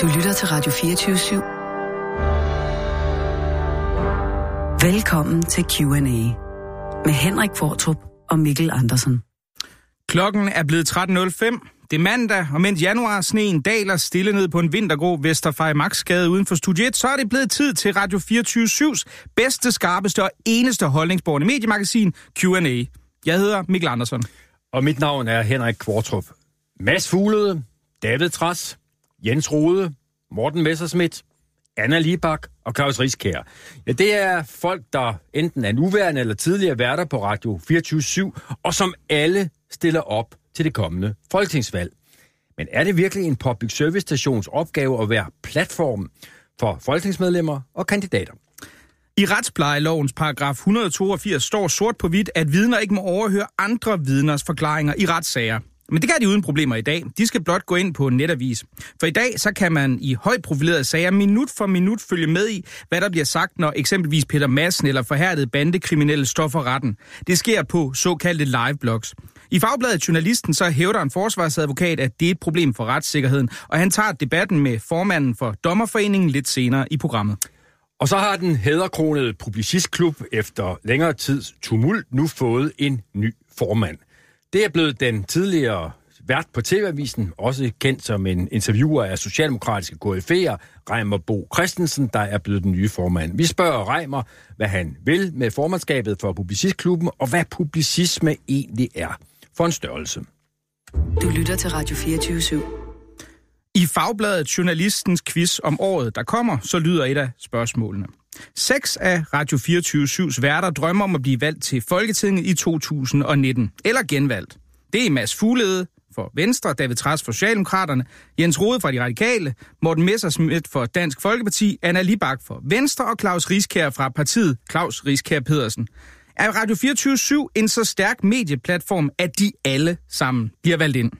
Du lytter til Radio 24 /7. Velkommen til Q&A med Henrik Fortrup og Mikkel Andersen. Klokken er blevet 13.05. Det er mandag, og mens januar sneen daler stille ned på en vintergrå Vesterfej Maxgade uden for Studie 1, så er det blevet tid til Radio 24-7's bedste, skarpeste og eneste holdningsborgende mediemagasin, Q&A. Jeg hedder Mikkel Andersen. Og mit navn er Henrik Kvartrup. Mads Fuglede, David Tras, Jens Rode, Morten Messerschmidt, Anna Libak og Claus Riskær. Ja, det er folk, der enten er nuværende eller tidligere værter på Radio 24 og som alle stiller op til det kommende folketingsvalg. Men er det virkelig en public service stations opgave at være platform for folketingsmedlemmer og kandidater? I retsplejelovens paragraf 182 står sort på hvidt, at vidner ikke må overhøre andre vidners forklaringer i retssager. Men det kan de uden problemer i dag. De skal blot gå ind på en netavis. For i dag så kan man i højt profilerede sager minut for minut følge med i, hvad der bliver sagt, når eksempelvis Peter Madsen eller forhærdede bandekriminelle står for retten. Det sker på såkaldte live-blogs. I fagbladet Journalisten så hævder en forsvarsadvokat, at det er et problem for retssikkerheden, og han tager debatten med formanden for Dommerforeningen lidt senere i programmet. Og så har den hæderkronede publicistklub efter længere tids tumult nu fået en ny formand. Det er blevet den tidligere vært på TV-avisen, også kendt som en interviewer af socialdemokratiske KF'er, Reimer Bo Christensen, der er blevet den nye formand. Vi spørger Reimer, hvad han vil med formandskabet for Publicistklubben, og hvad publicisme egentlig er for en størrelse. Du lytter til Radio 24 /7. I fagbladet Journalistens quiz om året, der kommer, så lyder et af spørgsmålene. Seks af Radio 24-7's værter drømmer om at blive valgt til Folketinget i 2019, eller genvalgt. Det er Mads Fuglede for Venstre, David Træs for Socialdemokraterne, Jens Rode fra De Radikale, Morten Messersmith for Dansk Folkeparti, Anna Libak for Venstre og Claus Riskær fra partiet Claus Riskær Pedersen. Er Radio 24 en så stærk medieplatform, at de alle sammen bliver valgt ind?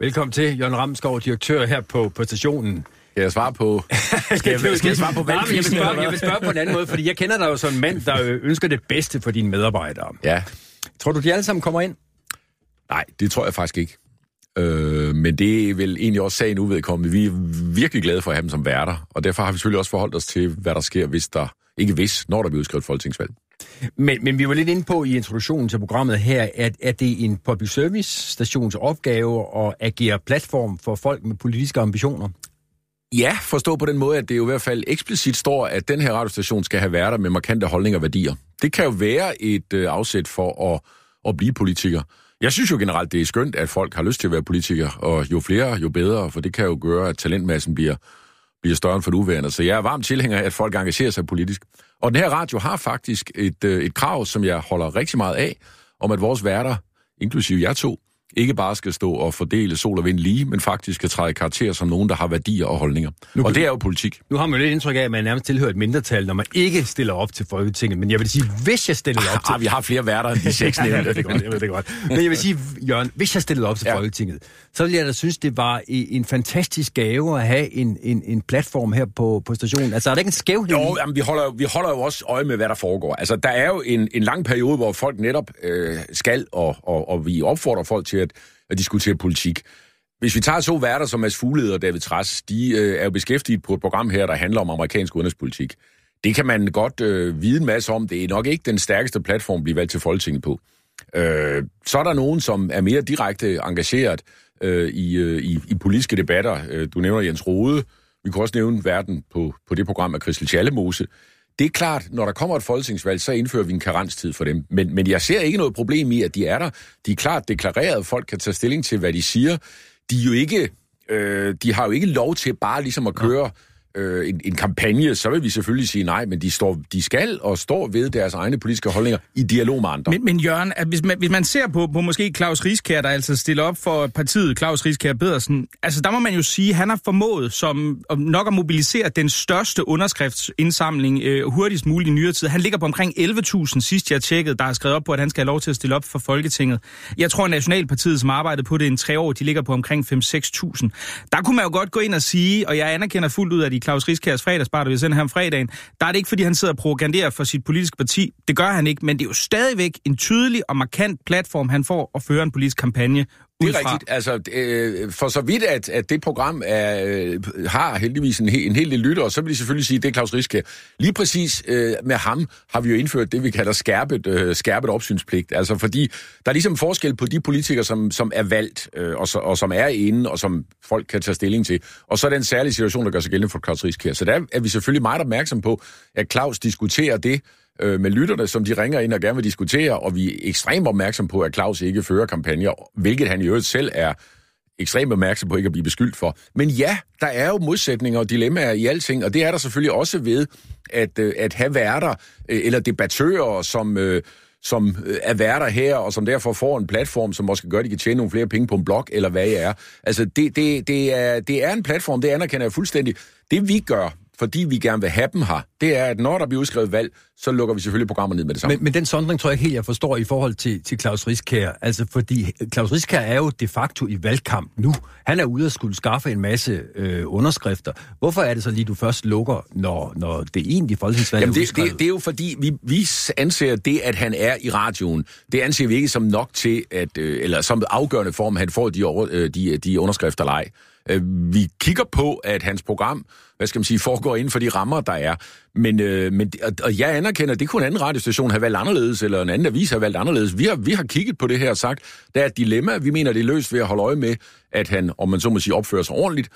Velkommen til, Jørgen Ramskov, direktør her på, på stationen. Skal jeg svare på... skal, jeg, skal jeg svare på valgkvisten? Jeg, vil spørge, jeg vil spørge på en anden måde, fordi jeg kender dig jo som en mand, der ønsker det bedste for dine medarbejdere. Ja. Tror du, de alle sammen kommer ind? Nej, det tror jeg faktisk ikke. Øh, men det er vel egentlig også sagen uvedkommende. Vi er virkelig glade for at have dem som værter, og derfor har vi selvfølgelig også forholdt os til, hvad der sker, hvis der ikke hvis, når der bliver udskrevet folketingsvalg. Men, men vi var lidt inde på i introduktionen til programmet her, at, at det er en public service stations opgave at agere platform for folk med politiske ambitioner. Ja, forstå på den måde, at det jo i hvert fald eksplicit står, at den her radiostation skal have værter med markante holdninger og værdier. Det kan jo være et øh, afsæt for at, at blive politiker. Jeg synes jo generelt, det er skønt, at folk har lyst til at være politikere, og jo flere, jo bedre, for det kan jo gøre, at talentmassen bliver, bliver større end for nuværende. Så jeg er varm tilhænger af, at folk engagerer sig politisk. Og den her radio har faktisk et, øh, et krav, som jeg holder rigtig meget af, om at vores værter, inklusive jer to, ikke bare skal stå og fordele sol og vind lige, men faktisk skal træde karakter som nogen, der har værdier og holdninger. Nu, og det er jo politik. Nu har man jo lidt indtryk af, at man nærmest tilhører et mindretal, når man ikke stiller op til Folketinget. Men jeg vil sige, hvis jeg stiller op til... Ah, vi har flere værter end de seks nævnte. ja, det godt, jeg ved det godt. Men jeg vil sige, Jørgen, hvis jeg stillede op til ja. Folketinget, så ville jeg da synes, det var en fantastisk gave at have en, en, en platform her på, på stationen. Altså, er der ikke en skævhed? Jo, jamen, vi, holder, vi holder jo også øje med, hvad der foregår. Altså, der er jo en, en lang periode, hvor folk netop øh, skal, og, og, og vi opfordrer folk til at at diskutere politik. Hvis vi tager to værter som Mads Fuglede og David Træs, de øh, er jo beskæftiget på et program her, der handler om amerikansk udenrigspolitik. Det kan man godt øh, vide en masse om. Det er nok ikke den stærkeste platform at blive valgt til Folketinget på. Øh, så er der nogen, som er mere direkte engageret øh, i, øh, i, i politiske debatter. Øh, du nævner Jens Rode. Vi kunne også nævne verden på, på det program af Christel Tjallemose. Det er klart, når der kommer et folketingsvalg, så indfører vi en karenstid for dem. Men, men jeg ser ikke noget problem i, at de er der. De er klart deklareret, folk kan tage stilling til, hvad de siger. De, er jo ikke, øh, de har jo ikke lov til bare ligesom at køre... Øh, en, en kampagne, så vil vi selvfølgelig sige nej, men de, står, de skal og står ved deres egne politiske holdninger i dialog med andre. Men, men Jørgen, at hvis, man, hvis man ser på, på måske Claus Rieskær, der altså stiller op for partiet Claus Rieskær Pedersen, altså der må man jo sige, at han har formået som nok at mobilisere den største underskriftsindsamling øh, hurtigst muligt i nyere tid. Han ligger på omkring 11.000 sidst jeg tjekkede, der er skrevet op på, at han skal have lov til at stille op for Folketinget. Jeg tror, at Nationalpartiet, som arbejdede på det i en tre år, de ligger på omkring 5-6.000. Der kunne man jo godt gå ind og sige, og jeg anerkender fuldt ud, at de Claus Riskærs fredagsbar, der vi sender ham fredagen, der er det ikke, fordi han sidder og propaganderer for sit politiske parti. Det gør han ikke, men det er jo stadigvæk en tydelig og markant platform, han får at føre en politisk kampagne det er rigtigt. Altså, øh, for så vidt, at, at det program er, øh, har heldigvis en, he, en hel del lyttere, så vil de selvfølgelig sige, at det er Claus Riske. Lige præcis øh, med ham har vi jo indført det, vi kalder skærpet, øh, skærpet opsynspligt. Altså, fordi der er ligesom forskel på de politikere, som, som er valgt, øh, og, så, og som er inde, og som folk kan tage stilling til. Og så er den særlige situation, der gør sig gældende for Claus Riske her. Så der er vi selvfølgelig meget opmærksom på, at Claus diskuterer det, øh, med lytterne, som de ringer ind og gerne vil diskutere, og vi er ekstremt opmærksom på, at Claus ikke fører kampagner, hvilket han i øvrigt selv er ekstremt opmærksom på ikke at blive beskyldt for. Men ja, der er jo modsætninger og dilemmaer i alting, og det er der selvfølgelig også ved at, øh, at have værter øh, eller debattører, som... Øh, som øh, er værter her, og som derfor får en platform, som måske gør, at de kan tjene nogle flere penge på en blog, eller hvad jeg er. Altså, det, det, det, er, det er en platform, det anerkender jeg fuldstændig. Det vi gør, fordi vi gerne vil have dem her, det er, at når der bliver udskrevet valg, så lukker vi selvfølgelig programmer ned med det samme. Men, men den sondring tror jeg ikke helt, jeg forstår i forhold til, til Claus Riskær. Altså, fordi Claus Riskær er jo de facto i valgkamp nu. Han er ude at skulle skaffe en masse øh, underskrifter. Hvorfor er det så lige, du først lukker, når, når det egentlige folketingsvalg Jamen er det, udskrevet? det, det er jo fordi, vi, vi anser det, at han er i radioen, det anser vi ikke som nok til, at, øh, eller som afgørende form, han får de, over, øh, de, de underskrifter eller ej. Øh, vi kigger på, at hans program, hvad skal man sige, foregår inden for de rammer, der er. Men, øh, men og, og jeg anerkender, at det kunne en anden radiostation have valgt anderledes, eller en anden avis have valgt anderledes. Vi har, vi har kigget på det her og sagt, der er et dilemma, vi mener, det er løst ved at holde øje med, at han, om man så må sige, opfører sig ordentligt,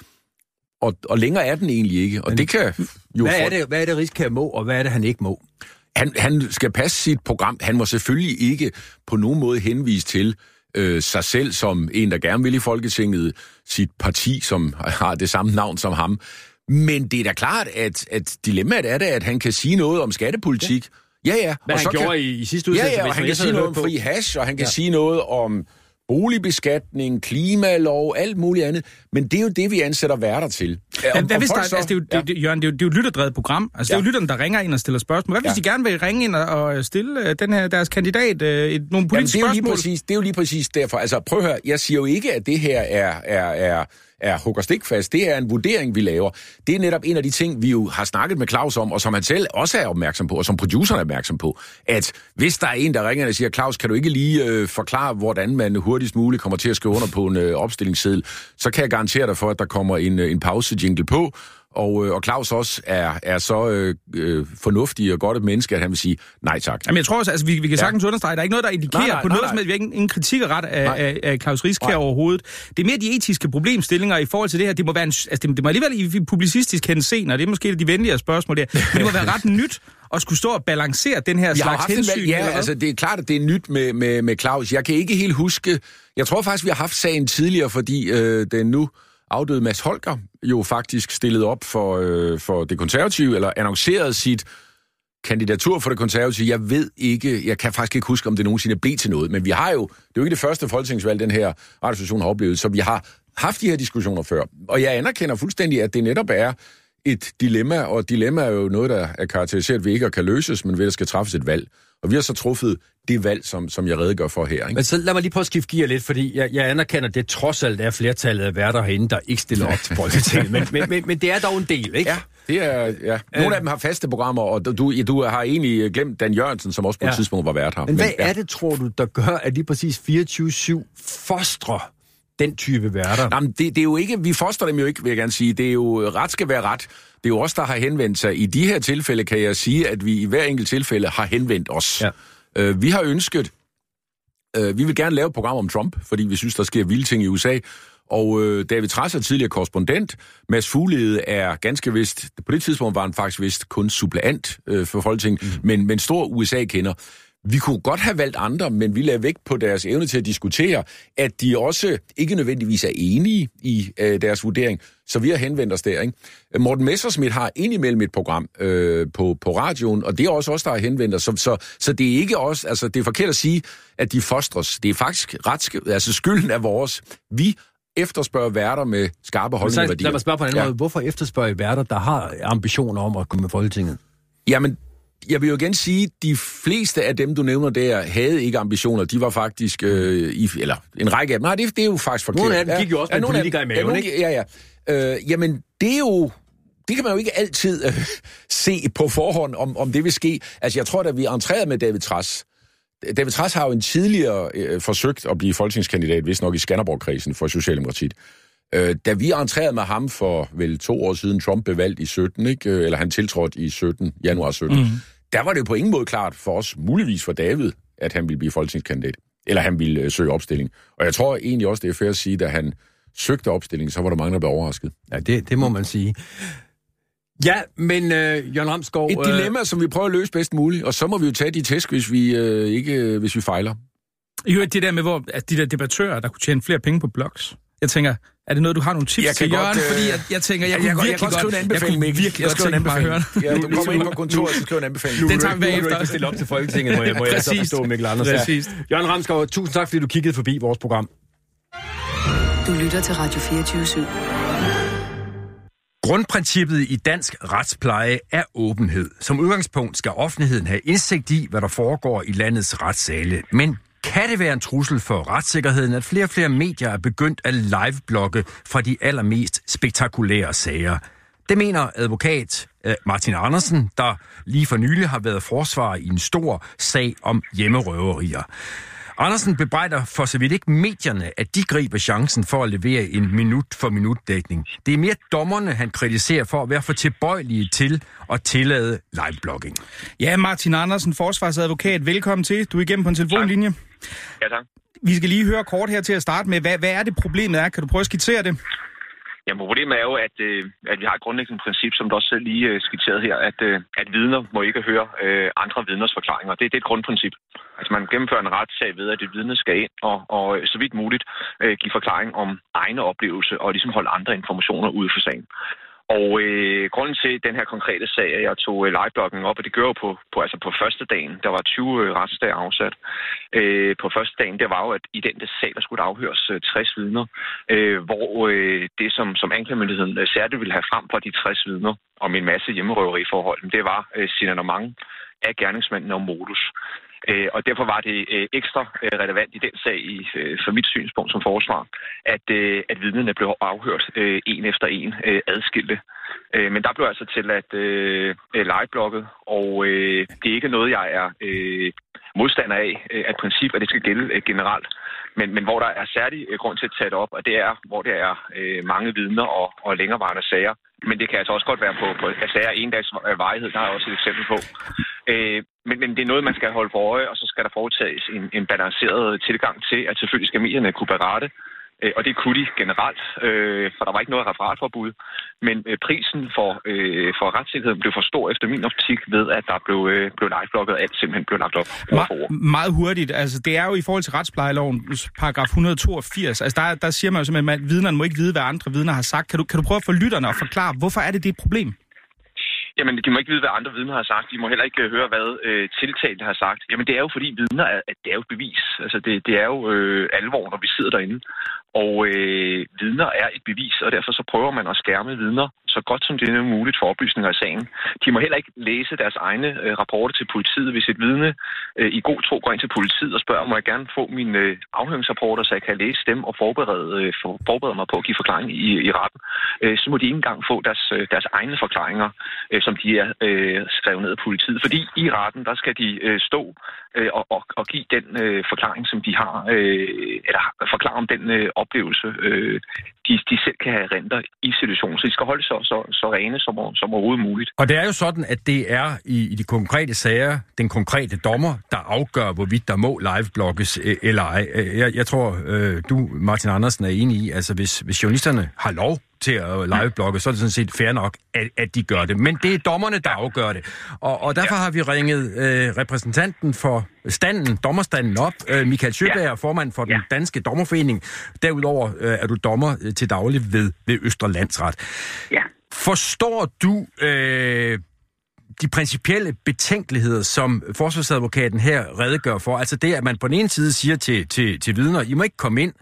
og, og længere er den egentlig ikke. Og Men det kan jo... Hvad er det, hvad er det Riskær må, og hvad er det, han ikke må? han, han skal passe sit program. Han må selvfølgelig ikke på nogen måde henvise til øh, sig selv som en, der gerne vil i Folketinget, sit parti, som har det samme navn som ham. Men det er da klart, at, at dilemmaet er da, at han kan sige noget om skattepolitik. Ja, ja. Hvad og han så gjorde kan, i, i sidste Ja, udsendelse, ja, og hvis han kan sige noget om fri hash, og han kan Ja. ja. sige noget om boligbeskatning, klimalov, alt muligt andet. Men det er jo det, vi ansætter værter til. Men hvad hvis der, folk altså, det er jo, ja. det, Jørgen, det er jo, det er jo et lytterdrevet program. Altså, det er jo Ja. lytterne, der ringer ind og stiller spørgsmål. Hvad hvis Ja. de gerne vil ringe ind og, stille øh, den her, deres kandidat øh, et, nogle Jamen, det, politiske er jo lige spørgsmål? præcis, det er jo lige præcis derfor. Altså, prøv at høre, jeg siger jo ikke, at det her er, er, er, er hugger stikfast. Det er en vurdering, vi laver. Det er netop en af de ting, vi jo har snakket med Claus om, og som han selv også er opmærksom på, og som produceren er opmærksom på, at hvis der er en, der ringer og siger, Claus, kan du ikke lige øh, forklare, hvordan man hurtigst muligt kommer til at skrive under på en øh, opstillingsseddel, så kan jeg garantere dig for, at der kommer en, øh, en pause-jingle på, og, øh, og Claus også er, er så øh, øh, fornuftig og godt et menneske, at han vil sige nej tak. Jamen, jeg tror også, altså, vi, vi kan sagtens understrege, at der er ikke noget, der indikerer Nej, nej, på nej, noget nej. som helst. Vi har ingen, ingen kritik af, af, af Claus Riskær Nej. overhovedet. Det er mere de etiske problemstillinger i forhold til det her. Det må, være en, altså, det, det må alligevel i publicistisk henseende, og det er måske de venligere spørgsmål der, men det må være ret nyt at skulle stå og balancere den her jo slags en hensyn. ja, altså det er klart, at det er nyt med, med, med Claus. Jeg kan ikke helt huske, jeg tror faktisk, vi har haft sagen tidligere, fordi øh, den nu afdøde Mads Holger jo faktisk stillede op for, øh, for det konservative, eller annoncerede sit kandidatur for det konservative. Jeg ved ikke, jeg kan faktisk ikke huske, om det nogensinde blev til noget, men vi har jo, det er jo ikke det første folketingsvalg, den her radiostation har oplevet, så vi har haft de her diskussioner før. Og jeg anerkender fuldstændig, at det netop er et dilemma, og et dilemma er jo noget, der er karakteriseret ved ikke at kan løses, men ved at der skal træffes et valg. Og vi har så truffet det valg, som, som jeg redegør for her. Ikke? Men så lad mig lige prøve at skifte gear lidt, fordi jeg, jeg anerkender, at det trods alt er flertallet af værter herinde, der ikke stiller op til Folketinget. Men, men, men, men det er dog en del, ikke? Ja, det er, ja. Nogle af dem har faste programmer, og du, du har egentlig glemt Dan Jørgensen, som også på et Ja. tidspunkt var vært her. Men hvad ja. er det, tror du, der gør, at lige præcis 24-7 fostrer den type værter? Jamen, det, det er jo ikke, vi foster dem jo ikke, vil jeg gerne sige. Det er jo, ret skal være ret. Det er jo os, der har henvendt sig. I de her tilfælde kan jeg sige, at vi i hver enkelt tilfælde har henvendt os. Ja. Øh, vi har ønsket, øh, vi vil gerne lave et program om Trump, fordi vi synes, der sker vilde ting i USA. Og øh, David Trass er tidligere korrespondent. Mads Fuglede er ganske vist, på det tidspunkt var han faktisk vist kun suppleant øh, for Folketinget, mm. men, men stor USA-kender. Vi kunne godt have valgt andre, men vi lagde vægt på deres evne til at diskutere, at de også ikke nødvendigvis er enige i øh, deres vurdering, så vi har henvendt os der. Ikke? Morten Messerschmidt har indimellem et program øh, på, på radioen, og det er også os, der har henvendt os. Så, så, så det er ikke os, altså det er forkert at sige, at de fostres. Det er faktisk ret, altså skylden er vores. Vi efterspørger værter med skarpe holdninger lad mig spørge på en anden Ja. måde. Hvorfor efterspørger I værter, der har ambitioner om at komme med Folketinget? Jamen, jeg vil jo igen sige, de fleste af dem, du nævner der, havde ikke ambitioner. De var faktisk, øh, i, eller en række af dem, nej, det, det er jo faktisk forkert. Nogle af dem gik jo også med nogle af politikere i maven, nogle- ikke? Ja, ja. Øh, jamen, det er jo, det kan man jo ikke altid øh, se på forhånd, om, om det vil ske. Altså, jeg tror, da vi entrerede med David Trass, David Træs har jo en tidligere øh, forsøgt at blive folketingskandidat, hvis nok i Skanderborg-kredsen for Socialdemokratiet. Øh, da vi entrerede med ham for vel to år siden, Trump blev valgt i 17, ikke? Øh, eller han tiltrådte i 17, januar 17, mm. Der var det jo på ingen måde klart for os, muligvis for David, at han ville blive folketingskandidat. Eller han ville øh, søge opstilling. Og jeg tror egentlig også, det er fair at sige, at han søgte opstilling, så var der mange, der blev overrasket. Ja, det, det må man sige. Ja, men øh, Jørgen Ramskov... Et dilemma, øh... som vi prøver at løse bedst muligt, og så må vi jo tage de tæsk, hvis vi, øh, ikke, øh, hvis vi fejler. I hørte det der med, hvor at de der debattører, der kunne tjene flere penge på blogs. Jeg tænker, er det noget, du har nogle tips til, Jørgen? Øh... Fordi jeg, jeg tænker, jeg, jeg, jeg, kunne jeg, virkelig jeg godt, jeg kunne virkelig jeg skrive en anbefaling. Ja, du kommer ind på kontoret, så skriver en anbefaling. Den tager vi bagefter. Du er ikke stille op til Folketinget, må jeg, må jeg så forstå, Mikkel Andersen. Præcis. Jørgen Ramskov, tusind tak, fordi du kiggede forbi vores program. Du lytter til Radio 24 /7. Grundprincippet i dansk retspleje er åbenhed. Som udgangspunkt skal offentligheden have indsigt i, hvad der foregår i landets retssale. Men kan det være en trussel for retssikkerheden, at flere og flere medier er begyndt at live-blogge fra de allermest spektakulære sager? Det mener advokat øh, Martin Andersen, der lige for nylig har været forsvarer i en stor sag om hjemmerøverier. Andersen bebrejder for så vidt ikke medierne, at de griber chancen for at levere en minut-for-minut-dækning. Det er mere dommerne, han kritiserer for at være for tilbøjelige til at tillade liveblogging. Ja, Martin Andersen, forsvarsadvokat, velkommen til. Du er igennem på en telefonlinje. Ja, tak. Vi skal lige høre kort her til at starte med. Hvad, hvad er det problemet er? Kan du prøve at skitsere det? Jamen, problemet er jo, at, øh, at vi har et grundlæggende princip, som du også lige øh, skitseret her, at, øh, at vidner må ikke høre øh, andre vidners forklaringer. Det, det er et grundprincip. Altså, man gennemfører en retssag ved, at det vidne skal ind og, og øh, så vidt muligt øh, give forklaring om egne oplevelser og ligesom holde andre informationer ude for sagen. Og øh, grunden til den her konkrete sag, at jeg tog øh, livebloggen op, og det gør på, på, altså på første dagen, der var 20 øh, retsdage afsat. Øh, på første dagen, det var jo, at i den sag, der skulle afhøres øh, 60 vidner, øh, hvor øh, det, som, som anklagemyndigheden øh, særligt ville have frem for de 60 vidner om en masse hjemmerøveri forhold, det var øh, signalement af gerningsmanden og modus. Øh, og derfor var det øh, ekstra øh, relevant i den sag, i, øh, for mit synspunkt som forsvar, at, øh, at vidnerne blev afhørt øh, en efter en øh, adskilte. Øh, men der blev altså til at øh, øh liveblogget, og øh, det er ikke noget, jeg er øh, modstander af, øh, at princip, at det skal gælde øh, generelt. Men, men hvor der er særlig øh, grund til at tage det op, og det er, hvor der er øh, mange vidner og, og længerevarende sager. Men det kan altså også godt være på, på sager en dags øh, varighed, der er også et eksempel på. Øh, men, men det er noget, man skal holde for øje, og så skal der foretages en, en balanceret tilgang til, at selvfølgelig skal medierne kunne berette, Øh, og det kunne de generelt, øh, for der var ikke noget referatforbud. Men øh, prisen for, øh, for retssikkerheden blev for stor efter min optik ved, at der blev, øh, blev liveblogget, alt simpelthen blev lagt op. Me- meget hurtigt. Altså, det er jo i forhold til retsplejeloven, paragraf 182. Altså, der, der siger man jo simpelthen, at vidnerne må ikke vide, hvad andre vidner har sagt. Kan du, kan du prøve at få lytterne og forklare, hvorfor er det det et problem? Jamen, de må ikke vide, hvad andre vidner har sagt. De må heller ikke øh, høre, hvad øh, tiltalte har sagt. Jamen, det er jo fordi vidner er, det er jo et bevis. Altså, det, det er jo øh, alvor, når vi sidder derinde. Og øh, vidner er et bevis, og derfor så prøver man at skærme vidner så godt som det er muligt for oplysninger i sagen. De må heller ikke læse deres egne øh, rapporter til politiet. Hvis et vidne øh, i god tro går ind til politiet og spørger, må jeg gerne få mine øh, afhøringsrapporter, så jeg kan læse dem og forberede, øh, for, forberede mig på at give forklaring i, i retten, øh, så må de ikke engang få deres, øh, deres egne forklaringer, øh, som de er øh, skrevet ned af politiet. Fordi i retten, der skal de øh, stå øh, og, og, og give den øh, forklaring, som de har, øh, eller forklare om den øh, oplevelse, øh, de, de selv kan have renter i situationen. Så de skal holde sig så, så rene som, som overhovedet muligt. Og det er jo sådan, at det er i, i de konkrete sager den konkrete dommer, der afgør, hvorvidt der må liveblogges øh, eller ej. Øh, jeg, jeg tror, øh, du, Martin Andersen, er enig i, altså hvis, hvis journalisterne har lov til at liveblogge, så er det sådan set fair nok, at, at de gør det. Men det er dommerne, der afgør det. Og, og derfor ja. har vi ringet øh, repræsentanten for standen, dommerstanden op, øh, Michael Sjøberg, ja. formand for den ja. danske dommerforening. Derudover øh, er du dommer øh, til daglig ved, ved Østerlandsret. Ja. Forstår du øh, de principielle betænkeligheder, som forsvarsadvokaten her redegør for. Altså det, at man på den ene side siger til, til, til vidner, I må ikke komme ind,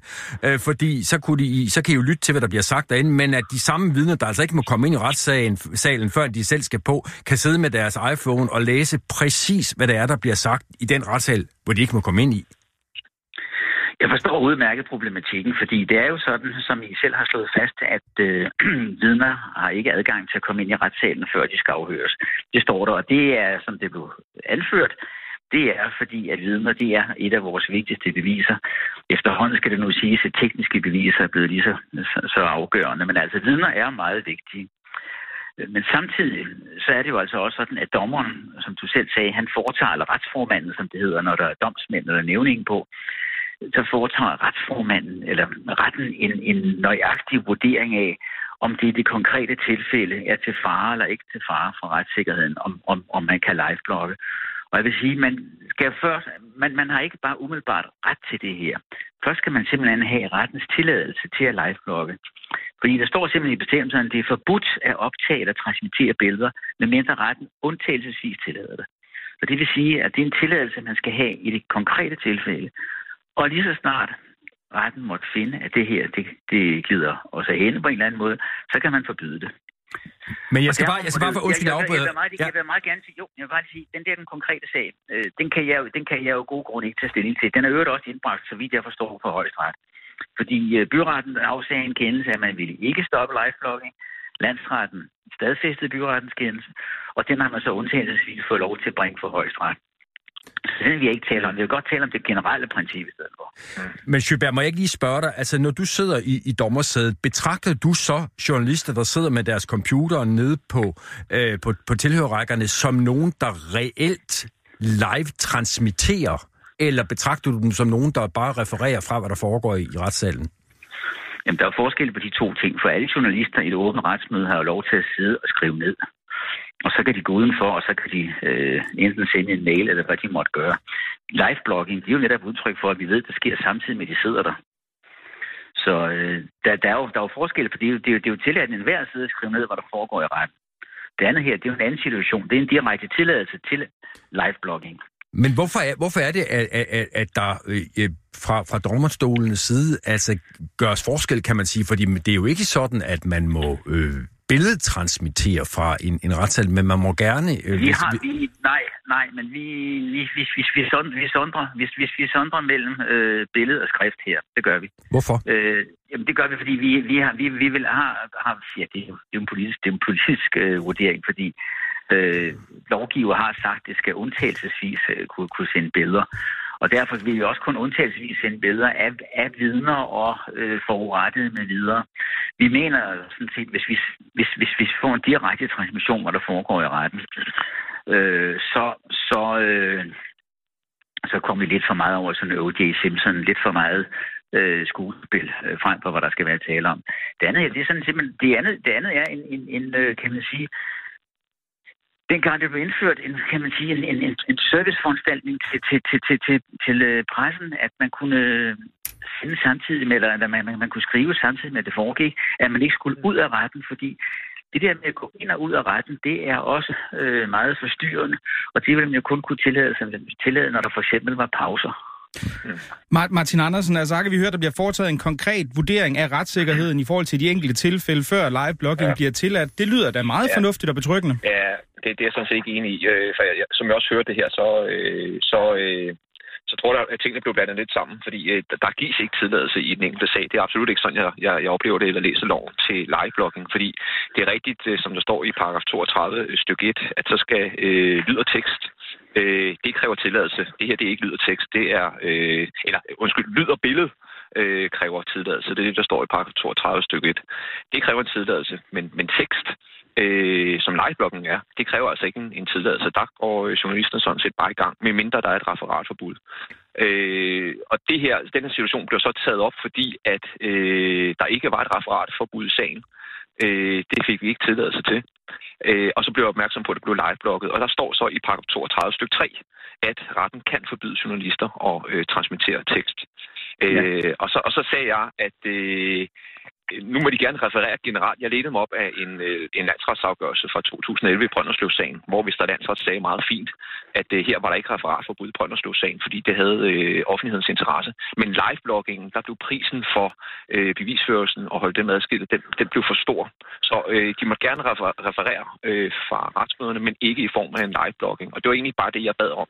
øh, fordi så, kunne de, så kan I jo lytte til, hvad der bliver sagt derinde, men at de samme vidner, der altså ikke må komme ind i retssalen, salen, før de selv skal på, kan sidde med deres iPhone og læse præcis, hvad det er, der bliver sagt i den retssal, hvor de ikke må komme ind i. Jeg forstår udmærket problematikken, fordi det er jo sådan, som I selv har slået fast, at øh, vidner har ikke adgang til at komme ind i retssalen, før de skal afhøres. Det står der, og det er, som det blev anført, det er fordi, at vidner det er et af vores vigtigste beviser. Efterhånden skal det nu siges, at tekniske beviser er blevet lige så, så, så afgørende, men altså vidner er meget vigtige. Men samtidig så er det jo altså også sådan, at dommeren, som du selv sagde, han foretager, eller retsformanden, som det hedder, når der er domsmænd eller nævning på, så foretager retsformanden eller retten en, en nøjagtig vurdering af, om det i det konkrete tilfælde er til fare eller ikke til fare for retssikkerheden, om, om, om man kan liveblogge. Og jeg vil sige, man skal først, man, man har ikke bare umiddelbart ret til det her. Først skal man simpelthen have rettens tilladelse til at liveblogge. Fordi der står simpelthen i bestemmelserne, at det er forbudt at optage eller transmittere billeder, medmindre retten undtagelsesvis tillader det. Så det vil sige, at det er en tilladelse, man skal have i det konkrete tilfælde. Og lige så snart retten måtte finde, at det her, det, det glider os af hende på en eller anden måde, så kan man forbyde det. Men jeg skal bare, jeg skal bare for undskyld jeg, jeg, jeg, vil meget, Ja. jeg vil meget gerne sige, jo, jeg vil bare sige, den der den konkrete sag, øh, den, kan jeg, den kan jeg jo god grund ikke tage stilling til. Den er øvrigt også indbragt, så vidt jeg forstår, på højesteret. Fordi øh, byretten afsagde en kendelse, at man ville ikke stoppe liveblogging. Landsretten stadfæstede byrettens kendelse, og den har man så undtagelsesvis fået lov til at bringe for højesteret. Så den vil jeg ikke tale om. Jeg vil godt tale om det generelle princip i stedet for. Men Sjøberg, må jeg ikke lige spørge dig, altså når du sidder i, i dommersædet, betragter du så journalister, der sidder med deres computer nede på, øh, på, på tilhørrækkerne, som nogen, der reelt live transmitterer? Eller betragter du dem som nogen, der bare refererer fra, hvad der foregår i, i retssalen? Jamen, der er forskel på de to ting, for alle journalister i et åbent retsmøde har jo lov til at sidde og skrive ned. Og så kan de gå udenfor, og så kan de øh, enten sende en mail, eller hvad de måtte gøre. Liveblogging, det er jo netop udtryk for, at vi ved, at det sker samtidig med, at de sidder der. Så øh, der, der, er jo, der er jo forskel, for det er jo, det er jo, det er jo tilladt, at enhver side at skrive ned, hvad der foregår i retten. Det andet her, det er jo en anden situation. Det er en direkte tilladelse til liveblogging. Men hvorfor er, hvorfor er det, at, at, at- der øh, fra, fra dommerstolens side altså, gøres forskel, kan man sige? Fordi det er jo ikke sådan, at man må øh, billedtransmittere fra en, en retssal, men man må gerne... Øh, Vi hvis- har, vi, nej, nej, men vi, vi, vi, vi, vi, sondrer, vi, sondrer, hvis, hvis vi sondrer mellem øh, billede og skrift her. Det gør vi. Hvorfor? Øh, jamen, det gør vi, fordi vi, vi, har, vi, vi vil have, har, ja, det er det er jo en politisk, det er en politisk øh, vurdering, fordi øh, lovgiver har sagt, at det skal undtagelsesvis øh, kunne, kunne sende billeder. Og derfor vil vi også kun undtagelsesvis sende billeder af, af vidner og øh, forurettede med videre. Vi mener sådan set, hvis vi, hvis, hvis, hvis vi får en direkte transmission, hvad der foregår i retten, øh, så, så, øh, så kommer vi lidt for meget over sådan O.J. Simpson, lidt for meget øh, skuespil øh, frem for, hvad der skal være tale om. Det andet, det er sådan simpelthen, det andet, det andet er en, en, en øh, kan man sige, dengang det blev indført en, kan man sige, en, en, en, serviceforanstaltning til, til, til, til, til, til øh, pressen, at man kunne øh, sende samtidig med, eller at man, man, man kunne skrive samtidig med, at det foregik, at man ikke skulle ud af retten, fordi det der med at gå ind og ud af retten, det er også øh, meget forstyrrende, og det ville man jo kun kunne tillade, sig, tillade, når der for eksempel var pauser. Mar- Martin Andersen, altså har vi hørt, at der bliver foretaget en konkret vurdering af retssikkerheden i forhold til de enkelte tilfælde, før live blogging ja. bliver tilladt. Det lyder da meget ja. fornuftigt og betryggende. Ja, det, det er jeg sådan set ikke enig i. Øh, for jeg, som jeg også hørte det her, så, øh, så, øh, så tror jeg, at tingene blev blandet lidt sammen, fordi øh, der, gives ikke tilladelse i den enkelte sag. Det er absolut ikke sådan, jeg, jeg, jeg oplever det, eller læser loven til liveblogging, fordi det er rigtigt, øh, som der står i paragraf 32 stykke 1, at så skal øh, lyd og tekst, øh, det kræver tilladelse. Det her, det er ikke lyd og tekst, det er, øh, eller undskyld, lyd og billede øh, kræver tilladelse. Det er det, der står i paragraf 32 stykke 1. Det kræver en tilladelse, men, men tekst, øh, som livebloggen er, det kræver altså ikke en, en tilladelse. Der går øh, journalisten sådan set bare i gang, medmindre der er et referatforbud. Øh, og det her, den her situation blev så taget op, fordi at øh, der ikke var et referatforbud i sagen. Øh, det fik vi ikke tilladelse til. Øh, og så blev jeg opmærksom på, at det blev liveblogget. Og der står så i paragraf 32 stykke 3, at retten kan forbyde journalister at øh, transmittere tekst. Øh, og, så, og så sagde jeg, at øh, nu må de gerne referere generelt. Jeg ledte mig op af en, øh, en landsretsafgørelse fra 2011 i Brønderslev-sagen, hvor Vester Landsret sagde meget fint, at øh, her var der ikke referatforbud i Brønderslev-sagen, fordi det havde øh, offentlighedens interesse. Men livebloggingen, der blev prisen for øh, bevisførelsen og holde dem adskilt, den, den blev for stor. Så øh, de måtte gerne refer- referere øh, fra retsmøderne, men ikke i form af en liveblogging. Og det var egentlig bare det, jeg bad om,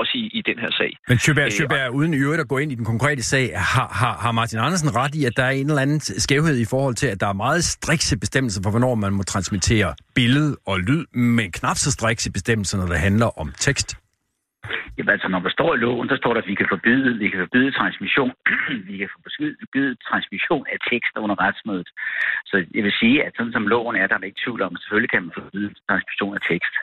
også i, i den her sag. Men Sjøberg, Øh, Sjøberg, uden i øvrigt at gå ind i den konkrete sag, har, har, har Martin Andersen ret i, at der er en eller anden skævhed i forhold til, at der er meget strikse bestemmelser for, hvornår man må transmittere billede og lyd, men knap så strikse bestemmelser, når det handler om tekst? Jamen, altså, når der står i loven, så står der, at vi kan forbyde, vi kan forbyde transmission. vi kan forbyde transmission af tekst under retsmødet. Så jeg vil sige, at sådan som loven er, der er ikke tvivl om, selvfølgelig kan man forbyde transmission af tekst.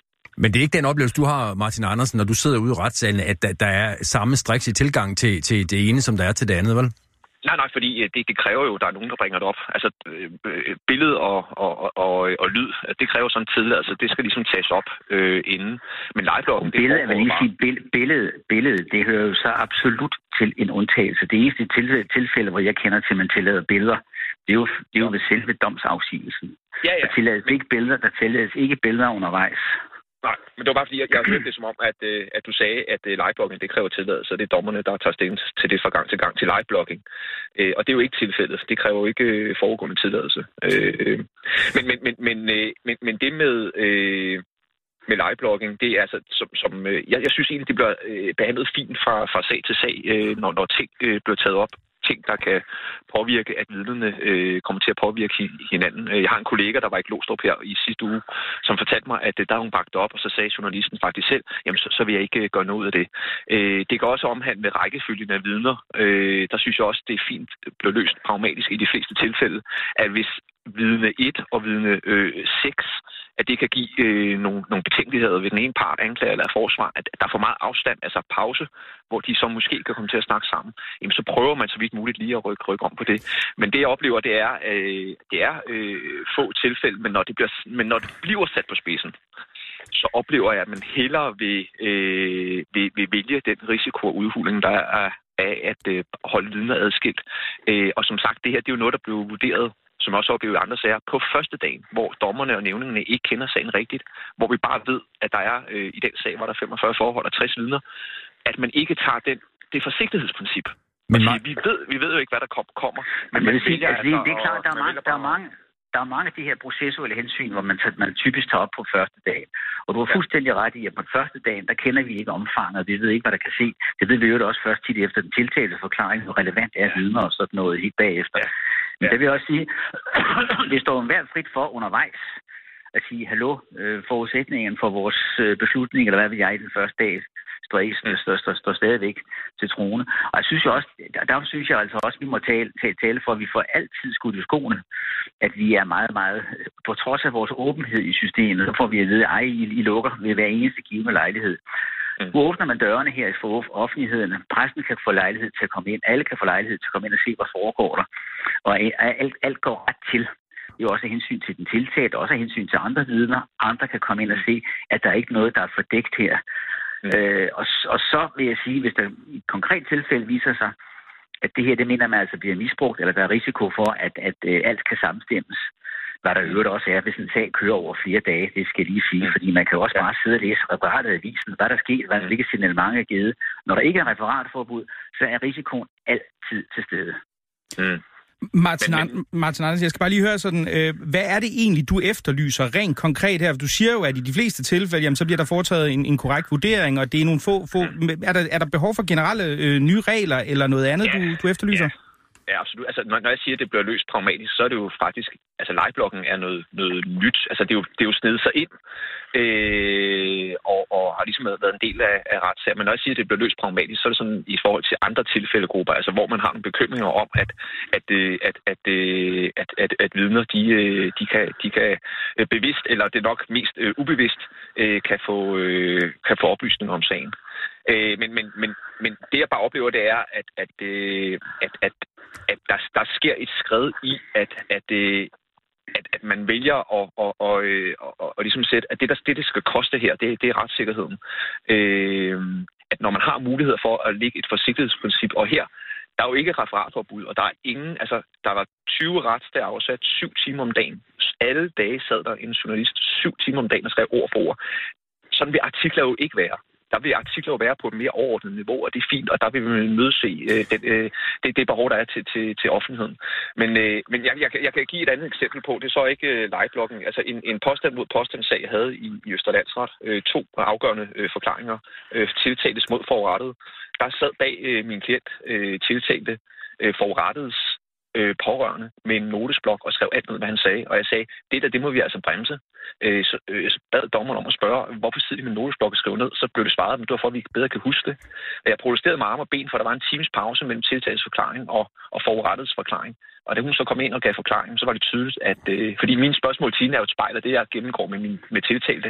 Men det er ikke den oplevelse, du har, Martin Andersen, når du sidder ude i retssalen, at der, der er samme striks i tilgang til, til det ene, som der er til det andet, vel? Nej, nej, fordi øh, det, det kræver jo, at der er nogen, der bringer det op. Altså, øh, øh billede og, og, og, og lyd, det kræver sådan en tilladelse. Det skal ligesom tages op øh, inden. Men livebloggen, det billede, jeg lige sige, billede, billede, det hører jo så absolut til en undtagelse. Det eneste tilfælde, tilfælde, hvor jeg kender til, at man tillader billeder, det er jo, det er jo ved selve domsafsigelsen. Ja, ja. Der tillades ikke billeder, der tillades ikke billeder undervejs. Nej, men det var bare fordi, jeg, jeg hørte det som om, at, øh, at du sagde, at øh, liveblogging det kræver tilladelse, og det er dommerne, der tager stilling til det fra gang til gang til liveblogging. Øh, og det er jo ikke tilfældet. Det kræver jo ikke øh, foregående tilladelse. Øh, øh, men, men, men, men, øh, men, men det med... Øh, med liveblogging, det er altså, som, som øh, jeg, jeg synes egentlig, det bliver øh, behandlet fint fra, fra sag til sag, øh, når, når ting øh, bliver taget op ting, der kan påvirke, at vidnerne øh, kommer til at påvirke hinanden. Øh, jeg har en kollega, der var i Glostrup her i sidste uge, som fortalte mig, at øh, der hun bagt op, og så sagde journalisten faktisk selv, jamen så, så vil jeg ikke øh, gøre noget af det. Øh, det kan også omhandle rækkefølgen af vidner. Øh, der synes jeg også, det er fint blevet løst pragmatisk i de fleste tilfælde, at hvis vidne 1 og vidne øh, 6, at det kan give øh, nogle, nogle betænkeligheder ved den ene part, anklager eller forsvar, at der er for meget afstand, altså pause, hvor de så måske kan komme til at snakke sammen. Jamen, så prøver man så vidt muligt lige at rykke, rykke om på det. Men det, jeg oplever, det er, øh, det er øh, få tilfælde, men når, det bliver, men når det bliver sat på spidsen, så oplever jeg, at man hellere vil, øh, vil, vil vælge den risiko og udhuling, der er af at øh, holde vidner adskilt. Øh, og som sagt, det her det er jo noget, der blev vurderet som også oplevet i andre sager, på første dagen, hvor dommerne og nævningene ikke kender sagen rigtigt, hvor vi bare ved, at der er øh, i den sag, hvor der er 45 forhold og 60 vidner, at man ikke tager den, det forsigtighedsprincip. Men man... vi, ved, vi ved jo ikke, hvad der kommer. Men, men det, sige, altså, det, det er klart, der er, mange, der, er mange, der er mange af de her processuelle hensyn, hvor man, man typisk tager op på første dag. Og du har fuldstændig ret i, at på første dagen, der kender vi ikke omfanget, og vi ved ikke, hvad der kan se. Det ved vi jo også først tit efter den tiltalte forklaring, hvor relevant er vidner og sådan noget helt bagefter. Ja. Men det vil også sige, det står hver frit for undervejs at sige, hallo, øh, forudsætningen for vores øh, beslutning, eller hvad vil jeg i den første dag, står, ikke, står, står, står stadigvæk til trone. Og jeg synes jo også, der, der synes jeg altså også, at vi må tale, tale, tale for, at vi får altid skudt i skoene, at vi er meget, meget, på trods af vores åbenhed i systemet, så får vi at vide, ej, I, I lukker ved hver eneste givende lejlighed. Mm. Nu åbner man dørene her for offentligheden. Pressen kan få lejlighed til at komme ind. Alle kan få lejlighed til at komme ind og se, hvad foregår der. Og alt, alt går ret til. Er også af hensyn til den tiltalte, også af hensyn til andre vidner. Andre kan komme ind og se, at der er ikke noget, der er fordækt her. Mm. Øh, og, og så vil jeg sige, hvis der i et konkret tilfælde viser sig, at det her, det mener man altså bliver misbrugt, eller der er risiko for, at, at, øh, alt kan sammenstemmes, hvad der øvrigt også er, hvis en sag kører over flere dage, det skal jeg lige sige, fordi man kan jo også bare sidde og læse referatet af avisen, hvad der sker, hvad der ligger signalement er givet. Når der ikke er referatforbud, så er risikoen altid til stede. Mm. Martin, men, men... Martin Anders, jeg skal bare lige høre sådan, øh, hvad er det egentlig, du efterlyser rent konkret her? Du siger jo, at i de fleste tilfælde, jamen, så bliver der foretaget en, en korrekt vurdering, og det er nogle få... få mm. er, der, er der behov for generelle øh, nye regler, eller noget andet, ja. du, du efterlyser? Ja. Ja, absolut. Altså, når, når jeg siger, at det bliver løst pragmatisk, så er det jo faktisk... Altså, legeblokken er noget, noget nyt. Altså, det er jo, det er jo snedet sig ind, øh, og, og har ligesom været en del af, af retssager. Men når jeg siger, at det bliver løst pragmatisk, så er det sådan i forhold til andre tilfældegrupper, altså hvor man har nogle bekymringer om, at, at, øh, at, at, at, at, at, at vidner, de, øh, de, kan, de kan bevidst, eller det er nok mest ubevidst, kan få, kan få oplysninger om sagen. Øh, men, men, men, men det, jeg bare oplever, det er, at, at, øh, at, at, at der, der sker et skred i, at, at, øh, at, at man vælger at, at, at, at, at, at ligesom sætte, at det, der, det, det skal koste her, det, det er retssikkerheden. Øh, at når man har mulighed for at lægge et forsigtighedsprincip, og her, der er jo ikke referatforbud, og der er ingen, altså, der var 20 retsdager afsat syv timer om dagen. Alle dage sad der en journalist syv timer om dagen og skrev ord for ord. Sådan vil artikler jo ikke være der vil artikler jo være på et mere overordnet niveau, og det er fint, og der vil vi mødese øh, den, øh, det, det behov, der er til, til, til offentligheden. Men, øh, men jeg, jeg, jeg kan give et andet eksempel på, det er så ikke øh, livebloggen. Altså en, en påstand mod påstandssag jeg havde i, i Østerlandsret øh, to afgørende øh, forklaringer øh, tiltaltes mod forurettet. Der sad bag øh, min klient øh, tiltalte øh, forurettedes øh, pårørende med en notesblok og skrev alt ned, hvad han sagde. Og jeg sagde, det der, det må vi altså bremse. Øh, så, øh, så bad dommeren om at spørge, hvorfor sidder de med en notesblok og skriver ned? Så blev det svaret, men det var for, at vi bedre kan huske det. Jeg protesterede med arme og ben, for der var en times pause mellem tiltalsforklaring og, og forurettets forklaring. Og da hun så kom ind og gav forklaring, så var det tydeligt, at... Øh, fordi mine spørgsmål til er jo et spejl af det, jeg gennemgår med, min, med tiltalte.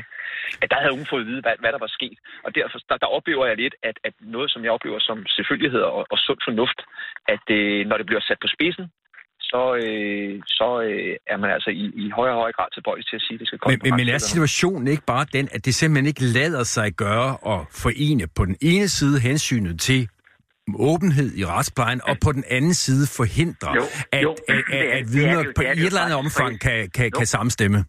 At der havde hun fået at vide, hvad, hvad der var sket. Og derfor der, der oplever jeg lidt, at, at noget, som jeg oplever som selvfølgelighed og, og sund fornuft, at øh, når det bliver sat på spidsen, så, øh, så øh, er man altså i, i højere og højere grad tilbøjelig til at sige, at det skal komme men, men er situationen ikke bare den, at det simpelthen ikke lader sig gøre at forene på den ene side hensynet til åbenhed i retsplejen, og på den anden side forhindre, Jo, at, jo, at, er- at, at er vidner på er et eller andet omfang kan, kan, kan samstemme.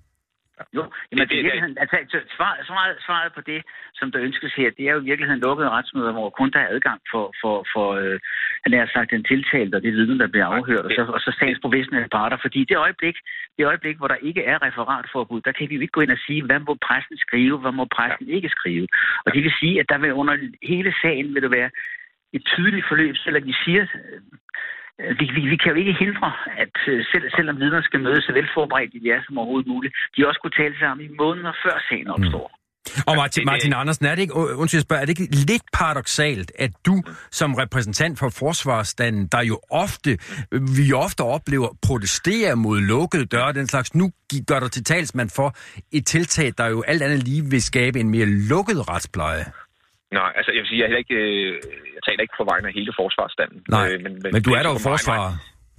Jo, jamen det- det, det- virkeligheden, altså, så svaret, svaret, svaret på det, som der ønskes her, det er jo i virkeligheden lukkede retsmøder, hvor kun der er adgang for, for, for øh, han har sagt, den tiltalte og det vidne, der bliver afhørt, og så, og så sagens professionelle parter. Fordi det øjeblik, det øjeblik, hvor der ikke er referatforbud, der kan vi jo ikke gå ind og sige, hvad må pressen skrive, hvad må pressen ikke skrive. Og det vil sige, at der vil under hele sagen vil det være et tydeligt forløb, selvom vi siger, øh, vi, vi, vi kan jo ikke hindre, at øh, selv, selvom vidner skal mødes så velforberedt de er som overhovedet muligt, de også kunne tale sammen i måneder før sagen opstår. Og Martin, Martin Andersen, er det ikke, und- undskyld, spørger, er det ikke lidt paradoxalt, at du som repræsentant for forsvarsstanden, der jo ofte, vi ofte oplever, protesterer mod lukkede døre, den slags, nu gør dig til talsmand for et tiltag, der jo alt andet lige vil skabe en mere lukket retspleje? Nej, altså jeg vil sige, jeg, er heller ikke, øh, jeg taler ikke på vegne af hele forsvarsstanden. Nej, Øh, men du er dog forsvarer.